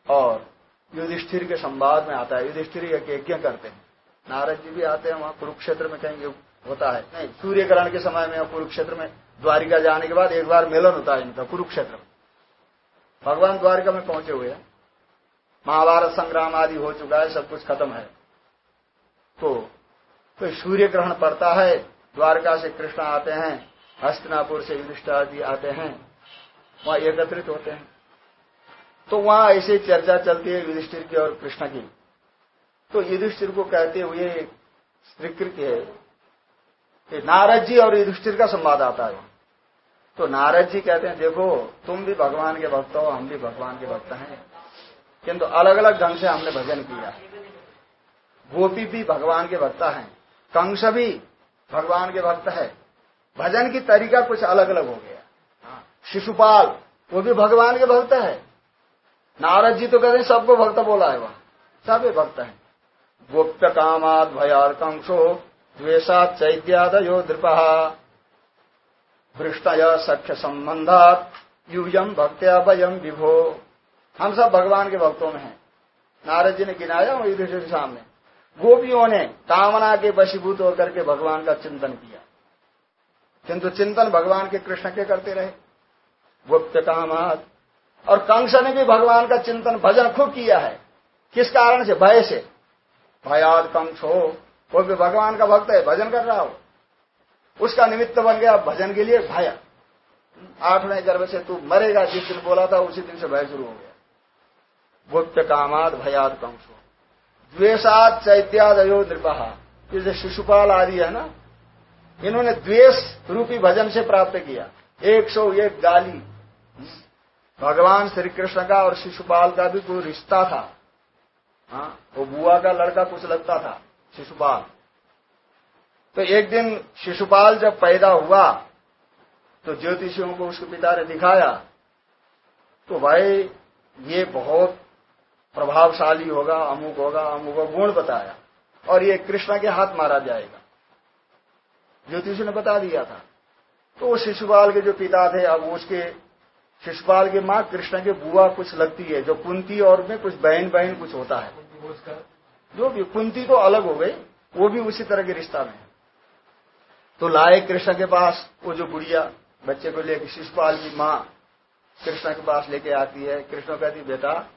[SPEAKER 1] और युधिष्ठिर के संवाद में आता है, युधिष्ठिर यज्ञ करते हैं। नारद जी भी आते हैं, वहाँ कुरुक्षेत्र में कहीं होता है। नहीं सूर्य ग्रहण के समय में कुरुक्षेत्र में, द्वारिका जाने के बाद एक बार मिलन होता है इनका, कुरुक्षेत्र भगवान द्वारिका में पहुँचे हुए हैं। महाभारत संग्राम आदि हो चुका है, सब कुछ खत्म है। तो कोई सूर्य ग्रहण पड़ता है द्वारका से कृष्ण आते हैं, हस्तनापुर से युधिष्ठ जी आते हैं, वहाँ एकत्रित होते हैं। तो वहाँ ऐसे चर्चा चलती है युधिष्ठिर की और कृष्ण की। तो युधिष्ठिर को कहते हुए स्वीकृत है नारद जी और युधिष्ठिर का संवाद आता है। तो नारद जी कहते हैं, देखो, तुम भी भगवान के भक्त हो, हम भी भगवान के भक्त हैं। किंतु अलग अलग ढंग से हमने भजन किया। गोपी भी भगवान के भक्त हैं, कंस भी भगवान के भक्त है। भजन की तरीका कुछ अलग अलग हो गया। शिशुपाल, वो भी भगवान के भक्त है। नारद जी तो कहते हैं, सबको भक्त बोला है वह। सब भक्त है। गुप्त कामाद भयार्कंशो द्वेषात चैत्यादयो दृपा भृष्टय सख्य संबंधात युयम भक्त्या वयम विभो। हम सब भगवान के भक्तों में हैं। नारद जी ने गिनाया वही युधिष्ठिर सामने। गोपियों ने कामना के वशीभूत होकर के भगवान का चिंतन किया। किंतु चिंतन भगवान के कृष्ण के करते रहे। गुप्त कामात। और कंस ने भी भगवान का चिंतन भजन खूब किया है। किस कारण से? भय से। भयाद कंस हो कोई भी भगवान का भक्त है, भजन कर रहा हो। उसका निमित्त बन गया भजन के लिए भय। आठवें गर्भ से तू मरेगा, जिस दिन बोला था उसी दिन से भय शुरू हो गया। गुप्त कामाद भयाद कंस हो। द्वेषाद चैत्यादयो नृपहा जैसे शिशुपाल आदि है ना, इन्होंने द्वेष रूपी भजन से प्राप्त किया। एक सौ एक गाली। भगवान श्री कृष्ण का और शिशुपाल का भी कोई रिश्ता था। हाँ वो बुआ का लड़का कुछ लगता था, शिशुपाल। तो एक दिन शिशुपाल जब पैदा हुआ तो ज्योतिषियों को उसके पिता ने दिखाया तो भाई, ये बहुत प्रभावशाली होगा, अमुक होगा अमुक होगा, गुण बताया। और ये कृष्णा के हाथ मारा जाएगा। ज्योतिषी ने बता दिया था। तो शिशुपाल के जो पिता थे, अब उसके शिशुपाल की माँ कृष्ण के बुआ कुछ लगती है, जो कुंती और में कुछ बहन बहन कुछ होता है। जो भी, कुंती तो अलग हो गई, वो भी उसी तरह के रिश्ता में तो लाए कृष्ण के पास वो जो बुढ़िया बच्चे को लेकर शिशुपाल की माँ कृष्ण के पास लेके आती है। कृष्ण कहती, बेटा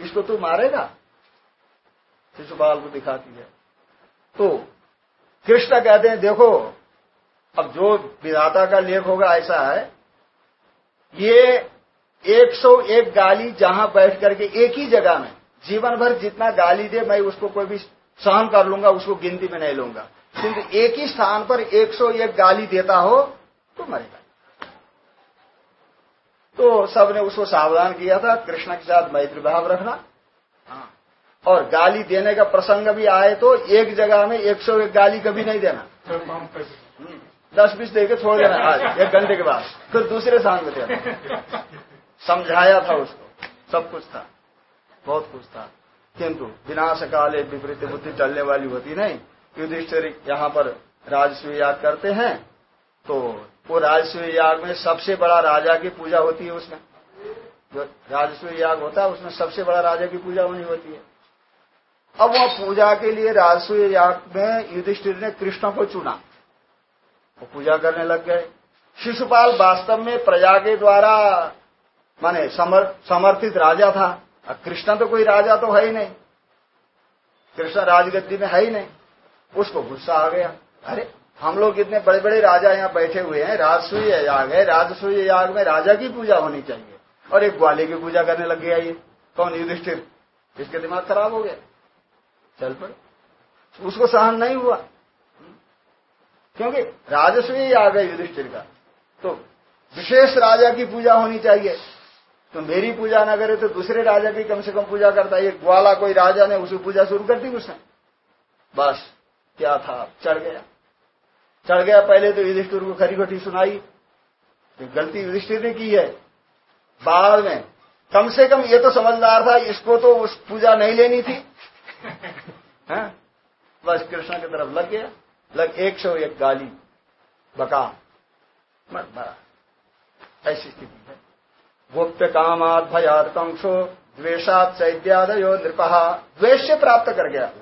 [SPEAKER 1] इसको तू मारेगा? शिशुपाल को दिखाती है। तो कृष्ण कहते हैं, देखो, अब जो विधाता का लेख होगा ऐसा है, ये 101 गाली जहाँ बैठ करके एक ही जगह में, जीवन भर जितना गाली दे, मैं उसको कोई भी सहन कर लूँगा, उसको गिनती में नहीं लूँगा। किंतु एक ही स्थान पर 101 गाली देता हो तो मरेगा। तो सबने उसको सावधान किया था कृष्ण के साथ मैत्री भाव रखना। हाँ। और गाली देने का प्रसंग भी आए तो एक जगह में एक सौ एक गाली कभी नहीं देना। हम्म। दस बीस दे के छोड़ देना आज एक घंटे के बाद। फिर दूसरे स्थान में देना। समझाया था उसको। सब कुछ था। बहुत कुछ था। किंतु विनाश काले विपरीत बुद्धि चलने वाली होती नहीं। युधिष्ठिर यहाँ पर राजस्व याद करते हैं तो वो राजस्व याग में सबसे बड़ा राजा की पूजा होती है उसमें। जो राजस्व याग होता है उसमें सबसे बड़ा राजा की पूजा होनी होती है। अब वह पूजा के लिए राजस्व याग में युधिष्ठिर ने कृष्ण को चुना। वो पूजा करने लग गए। शिशुपाल वास्तव में प्रजा के द्वारा माने समर, समर्थित राजा था। अब कृष्ण तो कोई राजा तो है ही नहीं। कृष्ण राजगद्दी में है ही नहीं। उसको गुस्सा आ गया। अरे हम लोग इतने बड़े बड़े राजा यहाँ बैठे हुए हैं। राजसूय याग है। राजसूय याग में राजा की पूजा होनी चाहिए। और एक ग्वाले की पूजा करने लग गया ये। कौन? युधिष्ठिर। इसके दिमाग खराब हो गया चल पड़े। उसको सहन नहीं हुआ। क्योंकि राजस्वी याग है युधिष्ठिर का। तो विशेष राजा की पूजा होनी चाहिए। तो मेरी पूजा ना करे तो दूसरे राजा की कम से कम पूजा करता। है ग्वाला कोई राजा ने उसकी पूजा शुरू कर दी उसने। बस, क्या था? चढ़ गया। चढ़ गया पहले तो युधिष्ठिर को खरी खटी सुनाई। तो गलती युधिष्ठिर ने की है। बाद में। कम से कम ये तो समझदार था, इसको तो उस पूजा नहीं लेनी थी। है? बस कृष्ण की तरफ़ लग गया। लग एक सौ एक गाली, बका। ऐसी स्थिति है। गोप्य कामात भयातंशो द्वेशात चैत्यादयो नृपहा द्वेश प्राप्त कर गया।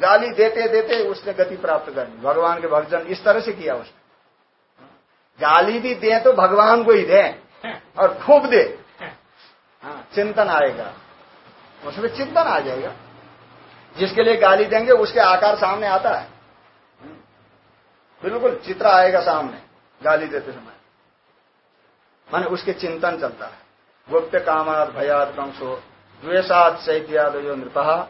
[SPEAKER 1] गाली देते देते उसने गति प्राप्त कर ली। भगवान के भक्तजन इस तरह से किया उसने। गाली भी दे तो भगवान को ही दे और खूब दे। हाँ, चिंतन आएगा। उसमें चिंतन आ जाएगा। जिसके लिए गाली देंगे उसके आकार सामने आता है। बिल्कुल चित्र आएगा सामने गाली देते समय। माने उसके चिंतन चलता है। गोप्य कामात भयात कंसो द्वेषात शैत्यादयो नृपहा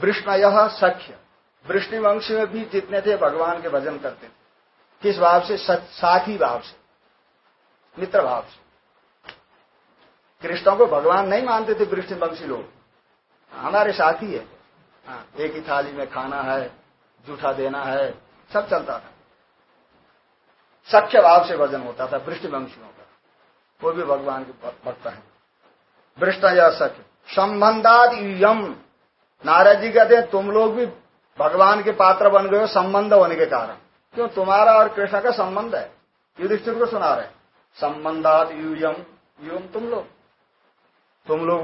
[SPEAKER 1] वृष्णय सख्य। वृष्णि वंश में भी जितने थे भगवान के भजन करते थे। किस भाव से? साथी भाव से। मित्र भाव से। कृष्णों को भगवान नहीं मानते थे वृष्णि वंशी लोग। हमारे साथी है। हाँ, एक ही थाली में खाना है जूठा देना है सब चलता था। सख्य भाव से भजन होता था वृष्टि वंशियों का। वो भी भगवान के भक्त है। वृष्ट या सख्य। संबंधाद यम नारद जी कहते हैं, तुम लोग भी भगवान के पात्र बन गए हो, संबंध होने के कारण। क्यों? तुम्हारा और कृष्ण का संबंध है। युधिष्ठिर को सुना रहे संबंधात यूयम, यूम तुम लोग। तुम लोग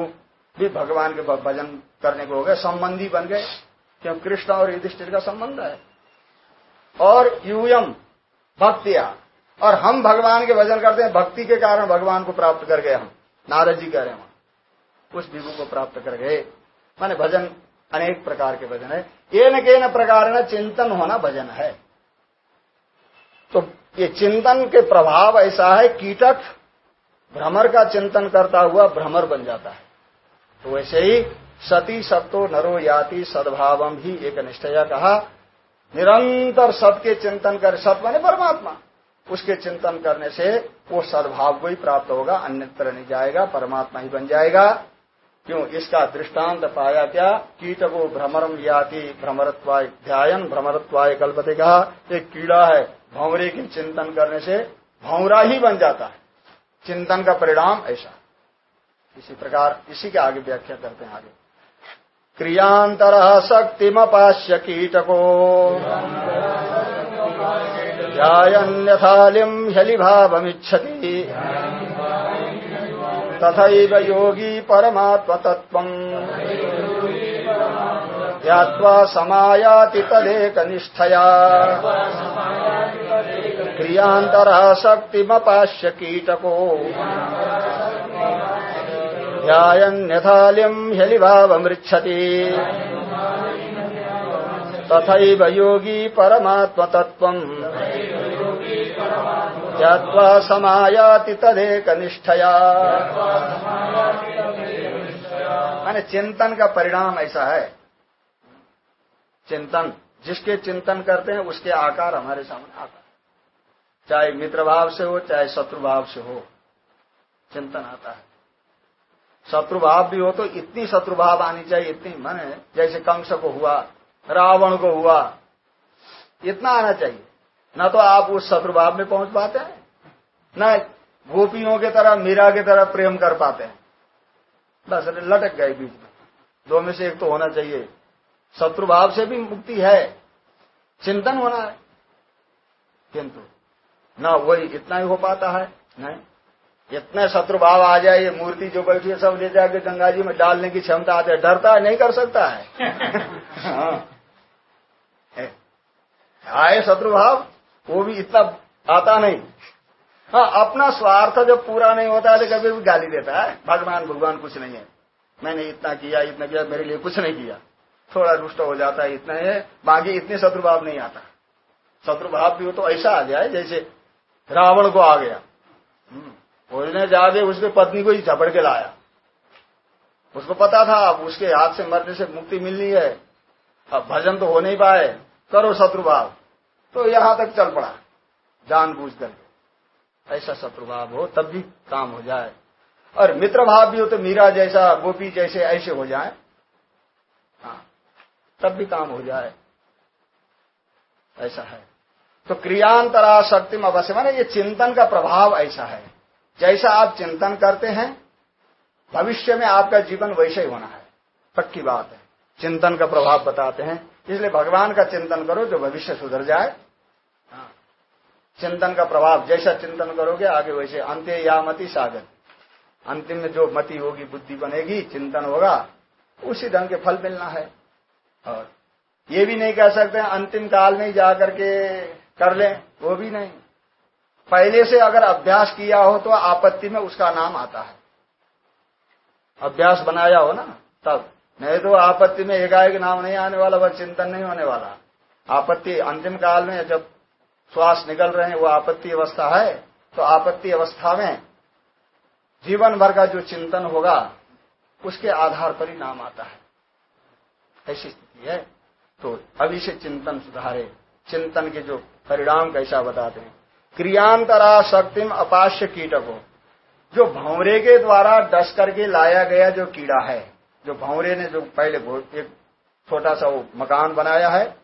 [SPEAKER 1] भी भगवान के भजन करने को हो गए, संबंधी बन गए। क्यों? कृष्ण और युधिष्ठिर का संबंध है। और यूयम, भक्तिया। और हम भगवान के भजन करते हैं, भक्ति के कारण भगवान को प्राप्त कर गए हम। नारद जी कह रहे हैं, उस विभु को प्राप्त कर गए माने भजन अनेक प्रकार के भजन है। ये न के न प्रकार न चिंतन होना भजन है। तो ये चिंतन के प्रभाव ऐसा है, कीटक भ्रमर का चिंतन करता हुआ भ्रमर बन जाता है। तो वैसे ही सती सत्तो नरो याति सद्भावम ही एक निष्ठया कहा, निरंतर सत के चिंतन कर, सत माने परमात्मा, उसके चिंतन करने से वो सद्भाव को ही प्राप्त होगा, अन्यत्र नहीं जाएगा, परमात्मा ही बन जाएगा। क्यों? इसका दृष्टांत पाया क्या? कीट को भ्रमरम याति भ्रमरत्वाय ध्यान भ्रमरत्वाय कल्पते कहा, एक कीड़ा है, भौरे के चिंतन करने से भौरा ही बन जाता है। चिंतन का परिणाम ऐसा। इसी प्रकार, इसी के आगे व्याख्या करते हैं आगे। क्रियांतर शक्तिमपाश्य कीटको। ध्यायन्यथालिम् ह्यलिभावमिच्छति तथैव योगी परमात्मतत्त्वम्। ध्यात्वा समायाति तदेकनिष्ठया। क्रियान्तरः शक्तिमपाश्य कीटको ध्यायन्यथालिम् ह्यलिभावमृच्छति। तथैव योगी परमात्मतत्त्वम्। ज्ञात्वा समायाति तदेक निष्ठया। मैंने चिंतन का परिणाम ऐसा है। चिंतन, जिसके चिंतन करते हैं, उसके आकार हमारे सामने आता है। चाहे मित्र भाव से हो, चाहे शत्रु भाव से हो, चिंतन आता है। शत्रुभाव भी हो तो इतनी शत्रुभाव आनी चाहिए, इतनी, मन जैसे कंस को हुआ, रावण को हुआ, इतना आना चाहिए। न तो आप उस शत्रुभाव में पहुँच पाते हैं न गोपियों की तरह मीरा की तरह प्रेम कर पाते हैं। बस अरे लटक गए बीच में। दो में से एक तो होना चाहिए। शत्रुभाव से भी मुक्ति है। चिंतन होना है। किंतु न वही इतना ही हो पाता है नहीं। इतने शत्रुभाव आ जाए ये मूर्ति जो बैठी है सब ले जाके गंगा जी में डालने की क्षमता आती है। डरता है नहीं कर सकता है। हाँ। आए शत्रुभाव। वो भी इतना आता नहीं। हाँ अपना स्वार्थ जब पूरा नहीं होता है तो कभी भी गाली देता है। भगवान भगवान कुछ नहीं है। मैंने इतना किया इतना किया मेरे लिए कुछ नहीं किया। थोड़ा रुष्ट हो जाता है इतना है। बाकी इतने शत्रुभाव नहीं आता। शत्रुभाव भी हो तो ऐसा आ जाए जैसे रावण को आ गया। उसने हम्म, जाके उसके पत्नी को ही झपड़ के लाया। उसको पता था अब उसके हाथ से मरने से मुक्ति मिलनी है। अब भजन तो हो नहीं पाए। करो शत्रुभाव। तो यहाँ तक चल पड़ा। जान बूझ करके ऐसा शत्रुभाव हो तब भी काम हो जाए। और मित्र भाव भी हो तो मीरा जैसा गोपी जैसे ऐसे हो जाए। हाँ तब भी काम हो जाए। ऐसा है। तो क्रियांतरा शक्ति में अवश्य माने ये चिंतन का प्रभाव ऐसा है। जैसा आप चिंतन करते हैं भविष्य में आपका जीवन वैसे ही होना है। पक्की बात है। चिंतन का प्रभाव बताते हैं। इसलिए भगवान का चिंतन करो जो भविष्य सुधर जाए। चिंतन का प्रभाव, जैसा चिंतन करोगे, आगे वैसे। अंत्य या मति सागर अंतिम में जो मति होगी, बुद्धि बनेगी, चिंतन होगा, उसी ढंग के फल मिलना है। और ये भी नहीं कह सकते, अंतिम काल में ही जाकर के कर लें, वो भी नहीं। पहले से अगर अभ्यास किया हो तो आपत्ति में उसका नाम आता है। अभ्यास बनाया हो ना, तब। नहीं तो आपत्ति में एकाएक नाम नहीं आने वाला वह चिंतन नहीं होने वाला। आपत्ति अंतिम काल में जब श्वास निकल रहे हैं, वो आपत्ति अवस्था है तो आपत्ति अवस्था में जीवन भर का जो चिंतन होगा, उसके आधार पर ही नाम आता है। ऐसी स्थिति है। तो अभी से चिंतन सुधारे। चिंतन के जो परिणाम कैसा बताते हैं। क्रियांतरा शक्तिम अपाश्य कीटको। जो भौरे के द्वारा डस करके लाया गया जो कीड़ा है, जो भौरे ने जो पहले एक छोटा सा वो मकान बनाया है,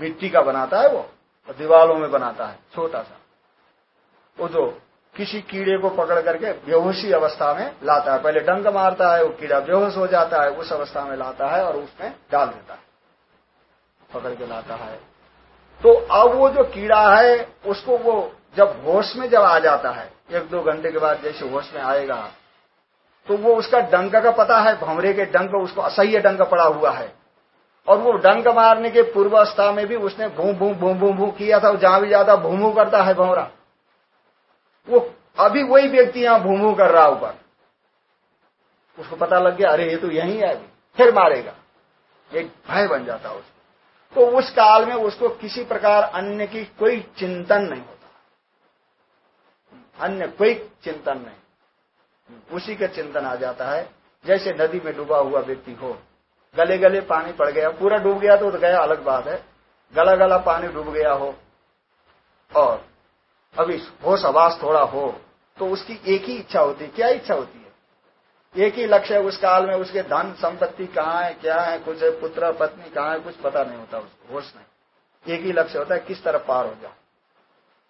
[SPEAKER 1] मिट्टी का बनाता है वो। दीवालों में बनाता है, छोटा सा। वो जो किसी कीड़े को पकड़ करके बेहोशी अवस्था में लाता है, पहले डंक मारता है, वो कीड़ा बेहोश हो जाता है, उस अवस्था में लाता है और उसमें डाल देता है, पकड़ के लाता है। तो अब वो जो कीड़ा है, उसको वो जब होश में जब आ जाता है, एक दो घंटे के बाद जैसे होश में आएगा तो वो उसका डंक का पता है, भंवरे के डंक, उसको असह्य डंक पड़ा हुआ है। और वो डंक मारने के पूर्व अवस्था में भी उसने भू भू भू भू भू किया था जहाँ भी ज़्यादा भूमू करता है भंवरा वो अभी वही व्यक्ति यहाँ भूमू कर रहा ऊपर उसको पता लग गया, अरे ये तो यही है फिर मारेगा। एक भय बन जाता उसको। तो उस काल में उसको किसी प्रकार अन्य की कोई चिंतन नहीं होता। अन्य कोई चिंतन नहीं। उसी का चिंतन आ जाता है, जैसे नदी में डूबा हुआ व्यक्ति हो। गले गले पानी पड़ गया, पूरा डूब गया तो गया अलग बात है। गला गला पानी डूब गया हो और अभी होश आवास थोड़ा हो तो उसकी एक ही इच्छा होती है। क्या इच्छा होती है? एक ही लक्ष्य है उस काल में, उसके धन संपत्ति कहाँ है, क्या है, कुछ है, पुत्र, पत्नी कहाँ है, कुछ पता नहीं होता उसको, होश नहीं। एक ही लक्ष्य होता है, किस तरह पार हो जाओ।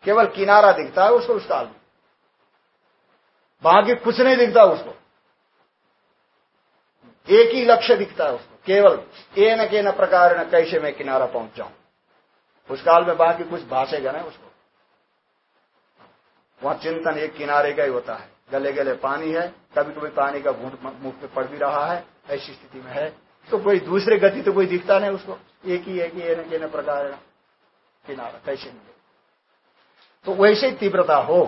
[SPEAKER 1] केवल किनारा दिखता है उसको उस काल में। बाकी कुछ नहीं दिखता उसको। एक ही लक्ष्य दिखता है उसको केवल ए न के न प्रकार न कैसे मैं किनारा पहुँच जाऊँ उस काल में बाकी कुछ भाषेगा ना उसको। वहाँ चिंतन एक किनारे का ही होता है। गले गले पानी है कभी कभी पानी का घूट मुख में पड़ भी रहा है, ऐसी स्थिति में है। तो कोई दूसरे गति तो कोई दिखता नहीं उसको। एक ही है एक ही न प्रकार किनारा कैसे मिले तो वैसे ही तीव्रता हो।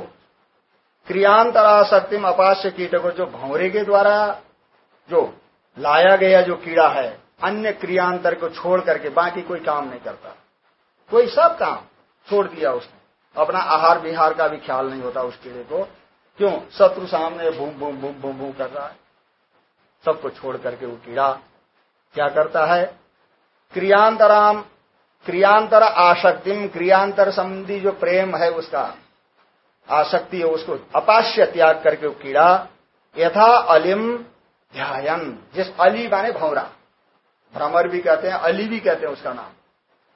[SPEAKER 1] क्रियांतरा शक्तिम अपास्य कीट को जो भौरे के द्वारा जो लाया गया जो कीड़ा है, अन्य क्रियांतर को छोड़ करके बाकी कोई काम नहीं करता। कोई सब काम छोड़ दिया उसने। अपना आहार विहार का भी ख्याल नहीं होता उस कीड़े को। क्यों? शत्रु सामने भूम भूम भूम भूम भूम कर रहा है। सबको छोड़ करके वो कीड़ा क्या करता है? क्रियांतराम, क्रियांतर आशक्तिम, क्रियांतर संबंधी जो प्रेम है उसका आसक्ति है उसको अपाश्य त्याग करके वो कीड़ा यथा अलिम ध्यान जिस अली माने भंवरा। भ्रमर भी कहते हैं अली भी कहते हैं उसका नाम।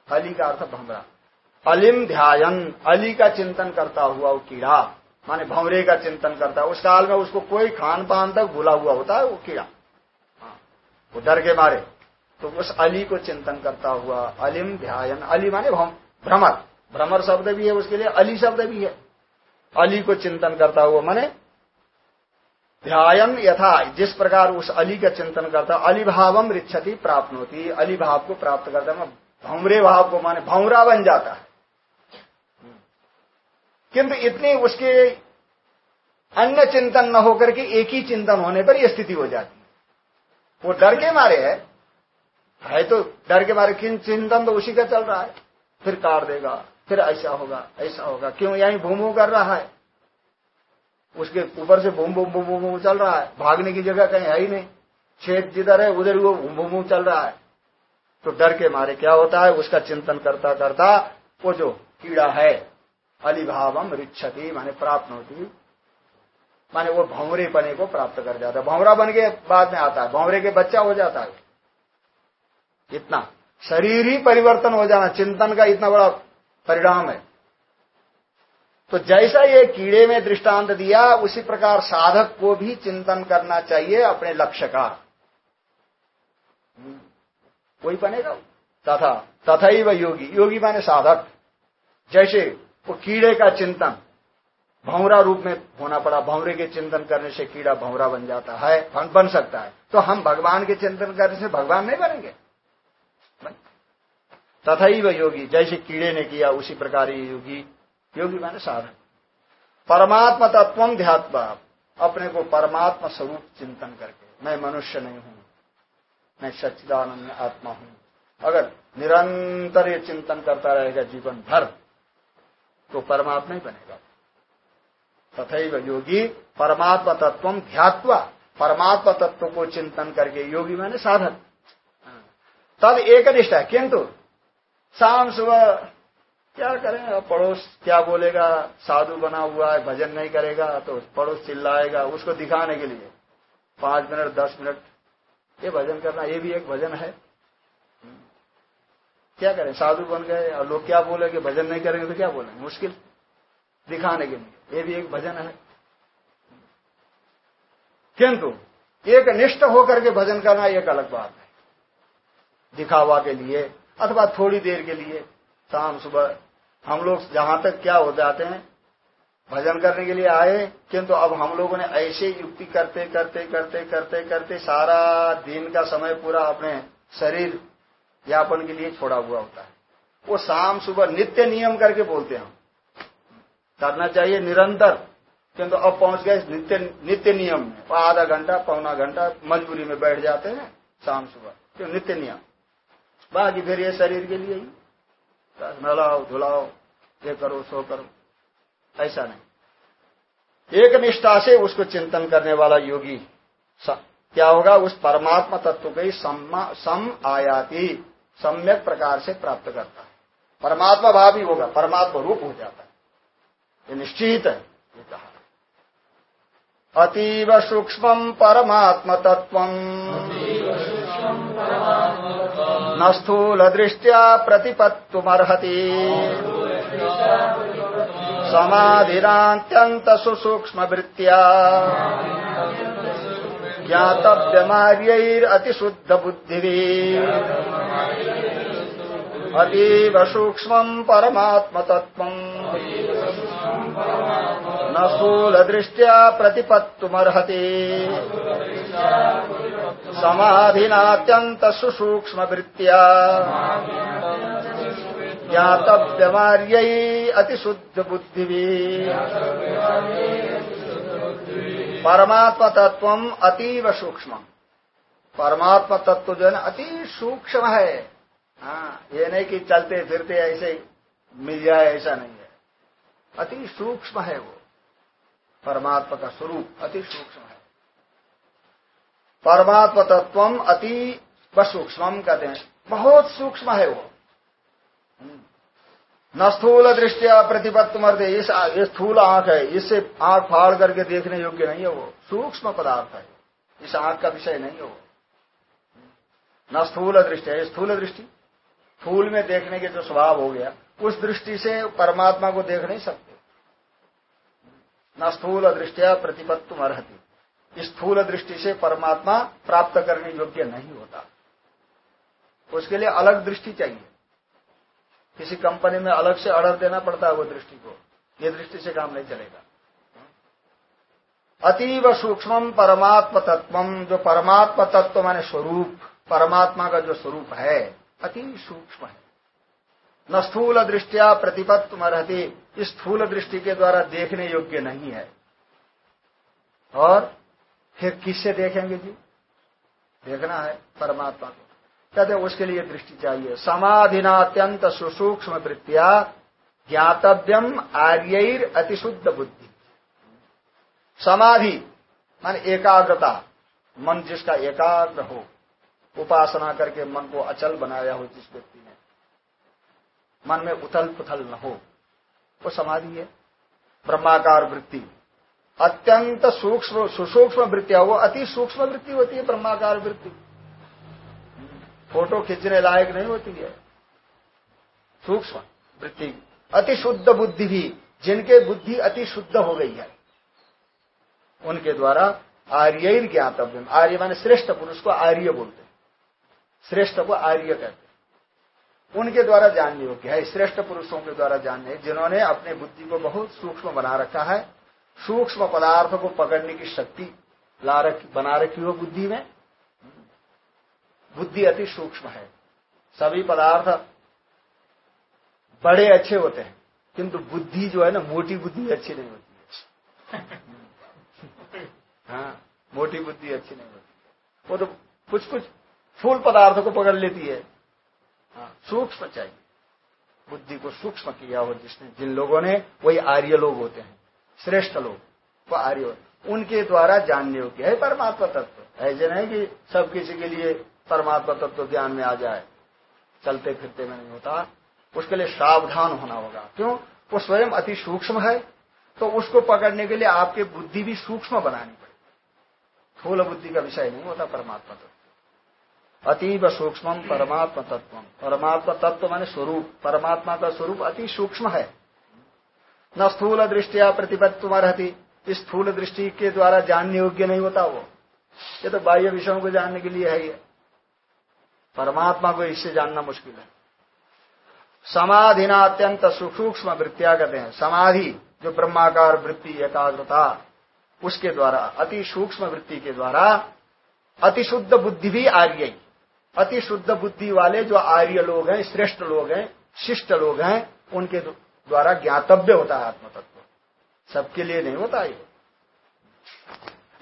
[SPEAKER 1] अली का अर्थ भंवरा। अलिम ध्यान अली का चिंतन करता हुआ वो कीड़ा। माने भंवरे का चिंतन करता है। उस काल में उसको कोई खान पान तक भूला हुआ होता है वो कीड़ा। हाँ, वो डर के मारे। तो उस अली को चिंतन करता हुआ अलिम ध्यान अली माने भ्रमर। भ्रमर शब्द भी है उसके लिए अली शब्द भी है। अली को चिंतन करता हुआ माने ध्यान यथा, जिस प्रकार उस अली का चिंतन करता अली भावम रिच्छति प्राप्त होती अली भाव को प्राप्त करता है भौमरे भाव को माने भौमरा बन जाता। है किंतु इतनी उसके अन्य चिंतन न होकर के एक ही चिंतन होने पर यह स्थिति हो जाती है। वो डर के मारे है। है तो डर के मारे किन चिंतन तो उसी का चल रहा है। फिर काट देगा, फिर ऐसा होगा ऐसा होगा। क्यों? यही भूमू कर रहा है। उसके ऊपर से बूम बूम बूम बूम चल रहा है। भागने की जगह कहीं है ही नहीं। छेद जिधर है, उधर वो बूम बूम चल रहा है। तो डर के मारे क्या होता है? उसका चिंतन करता करता, वो जो कीड़ा है, अलिभावम रिच्छति, माने प्राप्त होती माने वो भंवरे पने को प्राप्त कर जाता है। भंवरा बन के बाद में आता है। भंवरे के बच्चा हो जाता है। इतना शरीर ही परिवर्तन हो जाना, चिंतन का इतना बड़ा परिणाम है। तो जैसा ये कीड़े में दृष्टांत दिया, उसी प्रकार साधक को भी चिंतन करना चाहिए अपने लक्ष्य का। कोई बनेगा। तथा तथा ही वह योगी। योगी माने साधक। जैसे वो कीड़े का चिंतन, भंवरा रूप में होना पड़ा। भंवरे के चिंतन करने से कीड़ा भंवरा बन जाता है, बन सकता है। तो हम भगवान के चिंतन करने से भगवान नहीं बनेंगे। तथा ही वह योगी। जैसे कीड़े ने किया, उसी प्रकार योगी योगी माने साधन। परमात्मा तत्व ध्यात्मा अपने को परमात्मा स्वरूप चिंतन करके, मैं मनुष्य नहीं हूँ, मैं सच्चिदानंद आत्मा हूँ। अगर निरंतर ये चिंतन करता रहेगा जीवन भर तो परमात्मा ही बनेगा। तथा योगी परमात्मा तत्व ध्यात्वा परमात्मा तत्व को चिंतन करके योगी मैंने साधन। तब एक निष्ठा किंतु शाम सुबह क्या करें अब पड़ोस क्या बोलेगा? साधु बना हुआ है, भजन नहीं करेगा तो पड़ोस चिल्लाएगा उसको दिखाने के लिए। पाँच मिनट, दस मिनट, ये भजन करना, ये भी एक भजन है। क्या करें? साधु बन गए, और लोग क्या बोलेंगे? भजन नहीं करेंगे तो क्या बोलेंगे? मुश्किल। दिखाने के लिए। ये भी एक भजन है। किंतु एक निष्ठ होकर के भजन करना एक अलग बात है। दिखावा के लिए, अथवा थोड़ी देर के लिए, शाम सुबह हम लोग जहाँ तक क्या हो जाते हैं, भजन करने के लिए आए, किंतु अब हम लोगों ने ऐसे युक्ति करते करते करते करते करते सारा दिन का समय पूरा अपने शरीर यापन के लिए छोड़ा हुआ होता है। वो शाम, सुबह नित्य नियम करके बोलते हैं करना चाहिए निरंतर, किंतु अब पहुँच गए नित्य नित्य नियम में। आधा घंटा, पौना घंटा मजबूरी में बैठ जाते हैं शाम, सुबह। क्यों नित्य नियम। बाकी फिर ये शरीर के लिए ही। नलाओ धुलाओ। ये करो, सो करो। ऐसा नहीं। एक निष्ठा से उसको चिंतन करने वाला योगी क्या होगा? उस परमात्मा तत्व को ही सम आयाति, सम्यक प्रकार से प्राप्त करता है। परमात्मा भाव ही होगा, परमात्मा रूप हो जाता है। ये निश्चित है, ये कहा। अतीव सूक्ष्म परमात्म तत्व। न स्थूल दृष्टिया प्रतिपत्तुमर्हति। समाधिरान्त्यन्त सुसूक्ष्म वृत्तिया अतीव सूक्ष्मम् परमात्मतत्त्वम् न स्थूलदृष्ट्या प्रतिपत्तुमर्हति। समाधिनात्यन्त सुसूक्ष्मवृत्त्या ज्ञातव्यमार्यै अतिशुद्ध बुद्धिभिः परमात्मा तत्व अतीव सूक्ष्म परमात्मा तत्व जो है ना, अति सूक्ष्म है। हाँ ये नहीं कि चलते फिरते ऐसे मिल जाए, ऐसा नहीं है। अति सूक्ष्म है वो। परमात्मा का स्वरूप अति सूक्ष्म है। परमात्मा तत्व अति सूक्ष्म कहते हैं। बहुत सूक्ष्म है वो। न स्थूल दृष्टिया प्रतिपत्त मर्द इस स्थूल आँख है। इससे आँख फाड़ करके देखने योग्य नहीं है वो। सूक्ष्म पदार्थ है। इस आँख का विषय नहीं है वो। न स्थूल दृष्टि है। स्थूल दृष्टि। फूल में देखने के जो स्वभाव हो गया, उस दृष्टि से परमात्मा को देख नहीं सकते। न स्थूल दृष्टिया प्रतिपत्तुम अर्ति स्थूल दृष्टि से परमात्मा प्राप्त करने योग्य नहीं होता। उसके लिए अलग दृष्टि चाहिए। किसी कंपनी में अलग से ऑर्डर देना पड़ता है वो दृष्टि को। ये दृष्टि से काम नहीं चलेगा। अतीव सूक्ष्म परमात्म तत्व जो परमात्म तत्व माने स्वरूप, परमात्मा का जो स्वरूप है अति सूक्ष्म है। न स्थूल दृष्टिया प्रतिपत्व रहती इस स्थूल दृष्टि के द्वारा देखने योग्य नहीं है। और फिर किससे देखेंगे जी? देखना है, परमात्मा को। कहते उसके लिए दृष्टि चाहिए। समाधिना अत्यंत सुसूक्ष्म वृत्तिया ज्ञातव्यम आर्यर अतिशुद्ध बुद्धि। समाधि, मान एकाग्रता, मन जिसका एकाग्र हो, उपासना करके मन को अचल बनाया हो जिस व्यक्ति ने। मन में उथल पुथल न हो, वो समाधि है। ब्रह्माकार वृत्ति, अत्यंत सूक्ष्म, सुसूक्ष्म वृत्तियाँ वो अति सूक्ष्म वृत्ति होती है ब्रह्माकार वृत्ति। फ़ोटो खींचने लायक नहीं होती है। सूक्ष्म वृत्ति। अति शुद्ध बुद्धि भी, जिनके बुद्धि अति शुद्ध हो गई है, उनके द्वारा आर्य ज्ञातव्य आर्य माने श्रेष्ठ पुरुष को आर्य बोलते हैं। श्रेष्ठ को आर्य कहते हैं। उनके द्वारा जानने योग्य है, श्रेष्ठ पुरुषों के द्वारा जानने जिन्होंने अपने बुद्धि को बहुत सूक्ष्म बना रखा है। सूक्ष्म पदार्थ को पकड़ने की शक्ति ला रखी, बना रखी हो बुद्धि में। बुद्धि अति सूक्ष्म है। सभी पदार्थ बड़े अच्छे होते हैं किंतु बुद्धि जो है ना मोटी बुद्धि अच्छी नहीं होती है। हाँ मोटी बुद्धि अच्छी नहीं होती वो तो कुछ कुछ फूल पदार्थों को पकड़ लेती है। हाँ, सूक्ष्म चाहिए। बुद्धि को सूक्ष्म किया हो जिसने जिन लोगों ने वही आर्य लोग होते हैं श्रेष्ठ लोग वो आर्य उनके द्वारा जानने योग्य है परमात्मा तत्व। ऐसे नहीं कि सब किसी के लिए परमात्मा तत्व ज्ञान में आ जाए। चलते फिरते में नहीं होता। उसके लिए सावधान होना होगा। क्यों? वो स्वयं अति सूक्ष्म है तो उसको पकड़ने के लिए आपकी बुद्धि भी सूक्ष्म बनानी पड़ेगी। थूल बुद्धि का विषय नहीं होता परमात्मा तत्व। अतीब सूक्ष्म परमात्मा तत्व। परमात्मा तत्व माने स्वरूप। परमात्मा का स्वरूप अति सूक्ष्म है। न स्थूल दृष्टिया प्रतिपत्व रहती। इस स्थूल दृष्टि के द्वारा जानने योग्य नहीं होता वो। ये तो बाह्य विषयों को जानने के लिए है परमात्मा को इससे जानना मुश्किल है। समाधि ना अत्यंत सूक्ष्म वृत्तिया कहते हैं। समाधि, जो ब्रह्माकार वृत्ति, एकाग्रता, उसके द्वारा, अति सूक्ष्म वृत्ति के द्वारा अति शुद्ध बुद्धि भी आर्य अति शुद्ध बुद्धि वाले जो आर्य लोग हैं, श्रेष्ठ लोग हैं, शिष्ट लोग हैं, उनके द्वारा ज्ञातव्य होता है आत्म तत्व सबके लिए नहीं होता ये।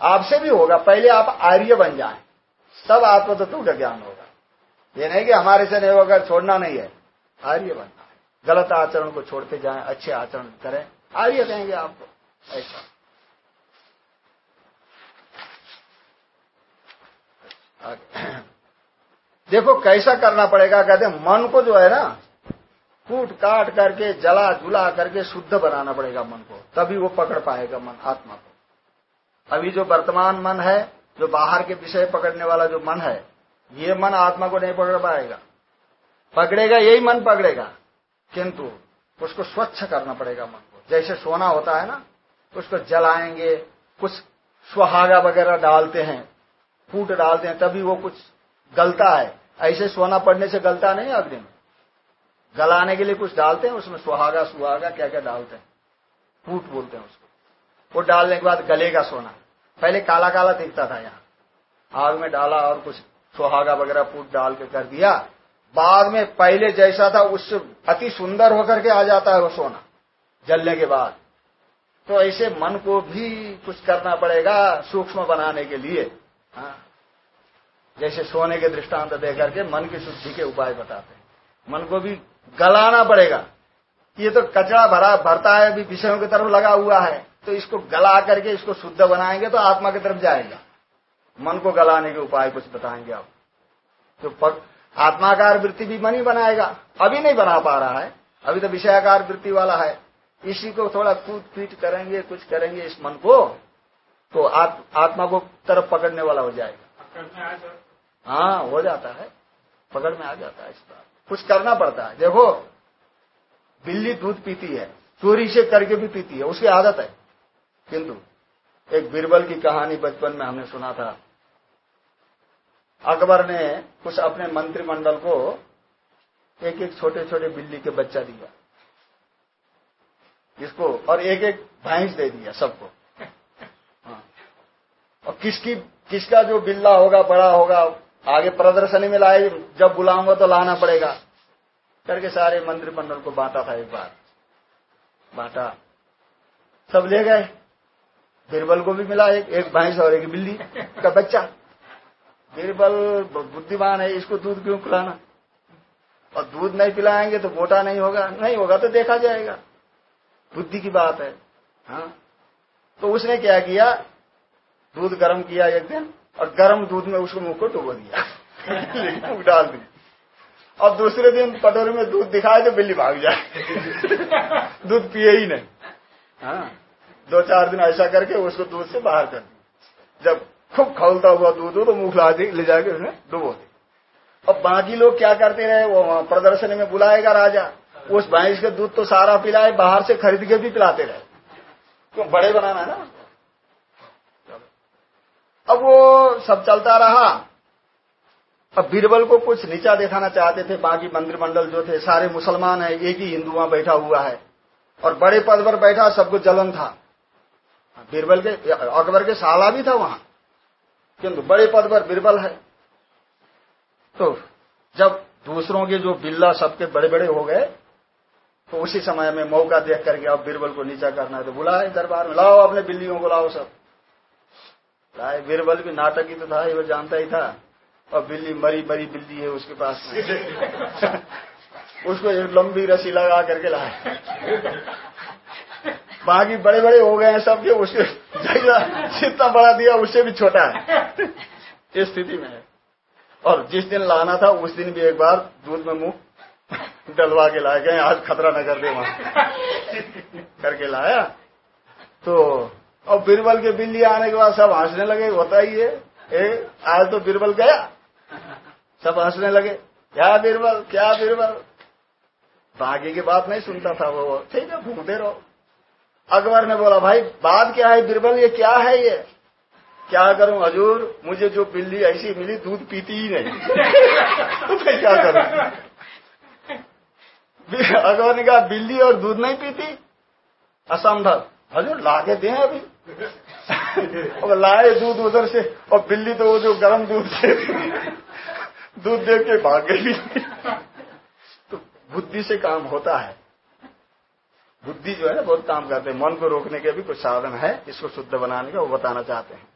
[SPEAKER 1] आपसे भी होगा, पहले आप आर्य बन जाए, तब आत्म तत्व का ज्ञान होगा। ये नहीं कि हमारे से नहीं होगा छोड़ना नहीं है। आर्य बनना है। गलत आचरण को छोड़ते जाएँ, अच्छे आचरण करें। आर्य कहेंगे आपको। ऐसा। देखो, कैसा करना पड़ेगा? कहते मन को जो है ना, कूट काट करके, जला जुला करके शुद्ध बनाना पड़ेगा मन को। तभी वो पकड़ पाएगा मन, आत्मा को। अभी जो वर्तमान मन है, जो बाहर के विषय पकड़ने वाला जो मन है ये मन आत्मा को नहीं पकड़ पाएगा। पकड़ेगा, यही मन पकड़ेगा। किंतु उसको स्वच्छ करना पड़ेगा मन को। जैसे सोना होता है ना, उसको जलाएँगे, कुछ सुहागा वगैरह डालते हैं, फूट डालते हैं, तभी वो कुछ गलता है। ऐसे सोना पड़ने से गलता नहीं अग्नि में। गलाने के लिए कुछ डालते हैं, उसमें सुहागा सुहागा क्या क्या डालते हैं। फूट बोलते हैं उसको। वो डालने के बाद गलेगा सोना। पहले काला काला दिखता था यहाँ। आग में डाला और कुछ सुहागा वगैरह फूट डाल के कर दिया। बाद में पहले जैसा था उससे अति सुंदर होकर के आ जाता है वो सोना, जलने के बाद। तो ऐसे मन को भी कुछ करना पड़ेगा सूक्ष्म बनाने के लिए। हाँ। जैसे सोने के दृष्टांत दे करके मन की शुद्धि के उपाय बताते हैं। मन को भी गलाना पड़ेगा। ये तो कचरा भरा, भरता है, अभी विषयों की तरफ़ लगा हुआ है। तो इसको गला करके इसको शुद्ध बनाएँगे तो आत्मा की तरफ़ जाएगा। मन को गलाने के उपाय कुछ बताएँगे आप। तो आत्माकार वृत्ति भी मन ही बनाएगा। अभी नहीं बना पा रहा है। अभी तो विषयाकार वृत्ति वाला है। इसी को थोड़ा कूद पीट करेंगे कुछ करेंगे इस मन को तो आत, आत्मा को तरफ़ पकड़ने वाला हो जाएगा। हाँ। हो जाता है। पकड़ में आ जाता है इस बार कुछ करना पड़ता है। देखो बिल्ली दूध पीती है। चोरी से करके भी पीती है। उसकी आदत है। किंतु एक बीरबल की कहानी बचपन में हमने सुना था। अकबर ने कुछ अपने मंत्रिमंडल को एक एक छोटे छोटे बिल्ली के बच्चा दिया। इसको और एक एक भैंस दे दिया सबको। हाँ। और किसकी, किसका जो बिल्ला होगा, बड़ा होगा, आगे प्रदर्शनी में लाए, जब बुलाऊँगा तो लाना पड़ेगा। करके सारे मंत्रिमंडल को बांटा था एक बार। बांटा। सब ले गए। बीरबल को भी मिला एक एक भैंस और एक बिल्ली का बच्चा। बीरबल बुद्धिमान है, इसको दूध क्यों पिलाना? और दूध नहीं पिलाएँगे तो गोटा नहीं होगा। नहीं होगा तो देखा जाएगा। बुद्धि की बात है। हाँ? तो उसने क्या किया? दूध गर्म किया एक दिन, और गर्म दूध में उसको मुँह को डुबो दिया। डाल दी। और दूसरे दिन कटोरी में दूध दिखाए तो बिल्ली भाग जाए। दूध पिए ही नहीं। हाँ? दो चार दिन ऐसा करके उसको दूध से बाहर कर दी जब खूब खोलता हुआ दूध तो मुख ला ले जाके उसने डुबो दी। अब बाकी लोग क्या करते रहे, वो प्रदर्शनी में बुलाएगा राजा। उस भैंस का दूध तो सारा पिलाए, बाहर से खरीद के भी पिलाते रहे। क्यों बड़े बनाना है ना? अब वो सब चलता रहा। अब बीरबल को कुछ नीचा दिखाना चाहते थे, बाकी मंत्रिमंडल जो थे, सारे मुसलमान है, एक ही हिंदू वहाँ बैठा हुआ है। और बड़े पद पर बैठा, सबको जलन था। बीरबल के, अकबर के साला भी था वहाँ। किंतु बड़े पद पर बीरबल है। तो जब दूसरों के जो बिल्ला सबके बड़े बड़े हो गए तो उसी समय में मौका देख करके अब बीरबल को नीचा करना है तो बुलाए दरबार में, लाओ अपने बिल्लियों को लाओ सब। लाए बीरबल भी नाटक ही तो था वो जानता ही था। और बिल्ली मरी मरी बिल्ली है उसके पास। उसको एक लंबी रसी लगा करके लाए। बाकी बड़े बड़े हो गए हैं सबके उसके जितना बड़ा दिया उससे भी छोटा है। इस स्थिति में है। और जिस दिन लाना था उस दिन भी एक बार दूध में मुँह डलवा के लाए गए आज खतरा न कर दे वहाँ। करके लाया। तो और बीरबल के बिल्ली आने के बाद सब हंसने लगे होता ही है ए, आज तो बीरबल गया। सब हंसने लगे क्या बीरबल क्या बीरबल? बाकी की बात नहीं सुनता था वो। ठीक है घूमते रहो। अकबर ने बोला, भाई, बात क्या है? बीरबल ये क्या है ये? क्या करूँ? हजूर, मुझे जो बिल्ली ऐसी मिली, दूध पीती ही नहीं। तो मैं क्या करूँ? अकबर ने कहा, बिल्ली और दूध नहीं पीती? असंभव हजूर, लाके दे अभी। और लाए दूध उधर से, और बिल्ली तो वो जो गर्म दूध से दूध देख के भाग गई। तो बुद्धि से काम होता है। बुद्धि जो है ना, बहुत काम करते हैं। मन को रोकने के भी कुछ साधन है, इसको शुद्ध बनाने का, वो बताना चाहते हैं।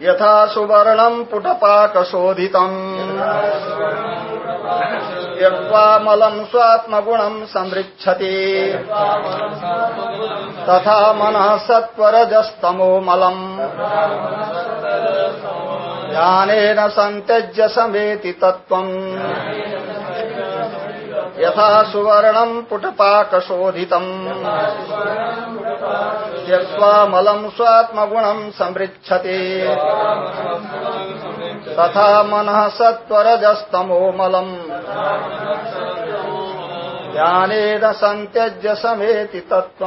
[SPEAKER 1] यथा सुवर्णम पुटपाक शोधितम यम स्वात्मगुणम समृक्षति तथा मन सत्वरजस्तमो मलम। ज्ञान संत्यज्य समेति तत्व यथा सुवर्णम पुटपाकशोधितम्। त्यक्त्वामलम् स्वात्मगुणम् संवृक्षते तथा मनः सत्वरजस्तमोमलम् ज्ञानेन संत्यज्य समेति तत्व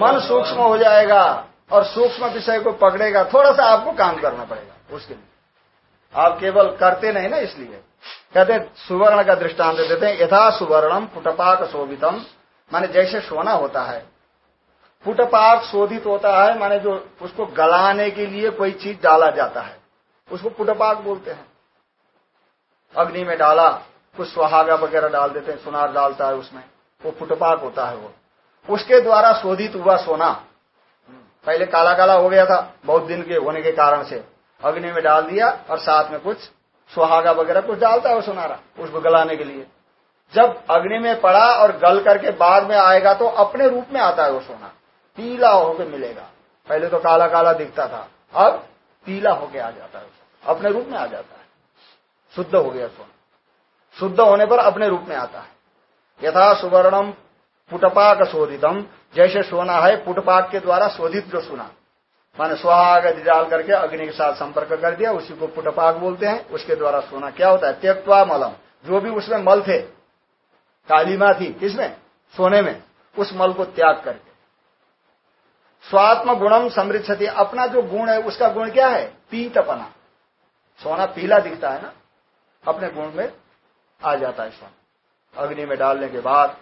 [SPEAKER 1] मन सूक्ष्म हो जाएगा और सूक्ष्म विषय को पकड़ेगा, थोड़ा सा आपको काम करना पड़ेगा, उसके लिए। आप केवल करते नहीं ना इसलिए। कहते हैं, सुवर्ण का दृष्टांत देते हैं, यथा सुवर्णम पुटपाक शोभितम, माने जैसे सोना होता है। पुटपाक शोधित होता है, माने जो उसको गलाने के लिए कोई चीज़ डाला जाता है। उसको पुटपाक बोलते हैं। अग्नि में डाला, कुछ सुहागा वगैरह डाल देते हैं, सुनार डालता है उसमें, वो पुटपाक होता है वो। उसके द्वारा शोधित हुआ सोना, पहले काला काला हो गया था, बहुत दिन के होने के कारण से, अग्नि में डाल दिया और साथ में कुछ सुहागा वगैरह कुछ डालता है वो सुनारा उसको गलाने के लिए। जब अग्नि में पड़ा और गल करके बाद में आएगा तो अपने रूप में आता है वो सोना। पीला होकर मिलेगा। पहले तो काला काला दिखता था, अब पीला होके आ जाता है अपने रूप में आ जाता है। शुद्ध हो गया सोना। शुद्ध होने पर अपने रूप में आता है। यथा सुवर्णम पुटपाक शोधितम जैसे सोना है, पुटपाक के द्वारा शोधित जो सुना। माने सुहाग डाल करके अग्नि के साथ संपर्क कर दिया, उसी को पुटपाक बोलते हैं, उसके द्वारा सोना क्या होता है? त्यक्वा मलम। जो भी उसमें मल थे कालीमा थी किसमें? सोने में। उस मल को त्याग करके। स्वात्म गुणम समृद्धि अपना जो गुण है, उसका गुण क्या है? पीतपना। सोना पीला दिखता है ना? अपने गुण में आ जाता है सोना। अग्नि में डालने के बाद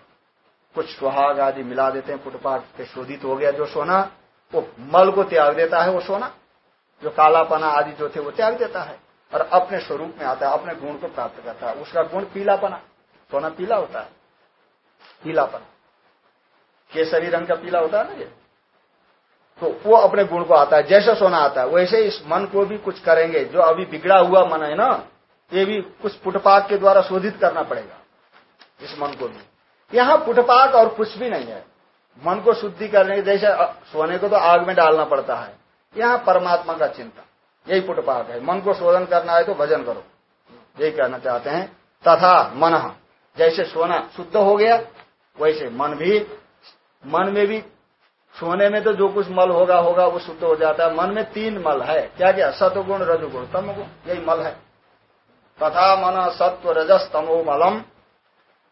[SPEAKER 1] कुछ सुहाग आदि मिला देते हैं फुटपाथ के शोधित हो गया जो सोना। वो मल को त्याग देता है वो सोना, जो कालापना आदि जो थे वो त्याग देता है और अपने स्वरूप में आता है, अपने गुण को प्राप्त करता है। उसका गुण पीलापना, सोना पीला होता है, पीलापना। केसरी रंग का पीला होता है ना ये? तो वो अपने गुण को आता है, जैसा सोना आता है, वैसे इस मन को भी कुछ करेंगे। जो अभी बिगड़ा हुआ मन है ना, ये भी कुछ पुटपाक के द्वारा शोधित करना पड़ेगा, इस मन को भी। यहाँ पुटपाक और कुछ भी नहीं है। मन को शुद्धि करने जैसे सोने को तो आग में डालना पड़ता है। यहाँ परमात्मा का चिंता। यही पुटपाक है। मन को शोधन करना है तो भजन करो। यही कहना चाहते हैं। तथा मन। जैसे सोना शुद्ध हो गया, वैसे मन भी, मन में भी, सोने में तो जो कुछ मल होगा होगा, वो शुद्ध हो जाता है। मन में तीन मल है। क्या क्या? सतगुण, रजुगुण, तमगुण, यही मल है। तथा मन सत्व रजस तमो मलम।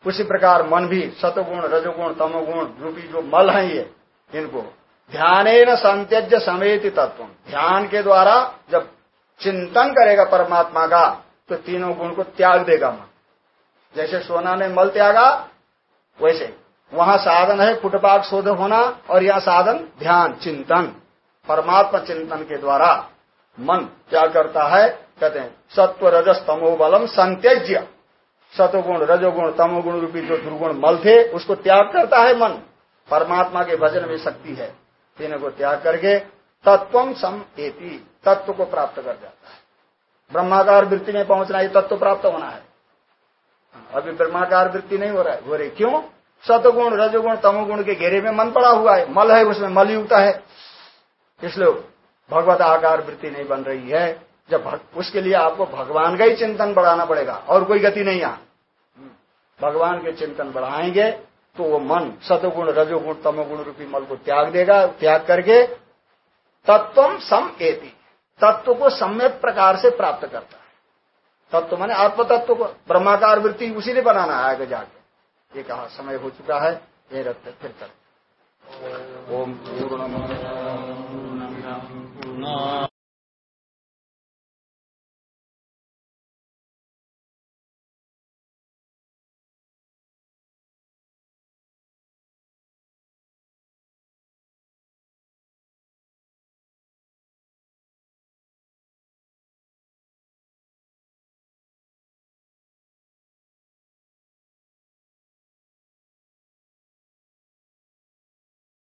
[SPEAKER 1] उसी प्रकार मन भी सतगुण, रजगुण, तमोगुण रूपी जो मल है ये, इनको। ध्यान न संत्यज समेत तत्व। ध्यान के द्वारा जब चिंतन करेगा परमात्मा का तो तीनों गुण को त्याग देगा मन। जैसे सोना ने मल त्यागा, वैसे। वहाँ साधन है फुटपाक शोध होना और यह साधन ध्यान, चिंतन। परमात्मा चिंतन के द्वारा मन क्या करता है, कहते हैं, सत्व रजस तमो बलम संत्यज्य। सतोगुण, रजोगुण, तमोगुण रूपी जो दुर्गुण मल थे, उसको त्याग करता है मन। परमात्मा के भजन में शक्ति है। तीनों को त्याग करके तत्व सम एति, तत्व को प्राप्त कर जाता है। ब्रह्माकार वृत्ति में पहुँचना ये तत्व प्राप्त होना है। अभी ब्रह्माकार वृत्ति नहीं हो रहा है। हो रही क्यों? सतगुण, रजोगुण, तमोगुण के घेरे में मन पड़ा हुआ है। मल है, उसमें मल युक्त है। इसलिए भगवत आकार वृत्ति नहीं बन रही है। जब उसके लिए आपको भगवान का ही चिंतन बढ़ाना पड़ेगा और कोई गति नहीं आ भगवान के चिंतन बढ़ाएँगे तो वो मन सतगुण रजोगुण तमोगुण रूपी मल को त्याग देगा त्याग करके तत्व सम एति। तत्व को सम्यक प्रकार से प्राप्त करता है। तत्व माने आत्म तत्व को ब्रह्माकार वृत्ति उसी ने बनाना है आगे जाके। ये कहा समय हो चुका है ये रखते फिर कर। ओम पूर्ण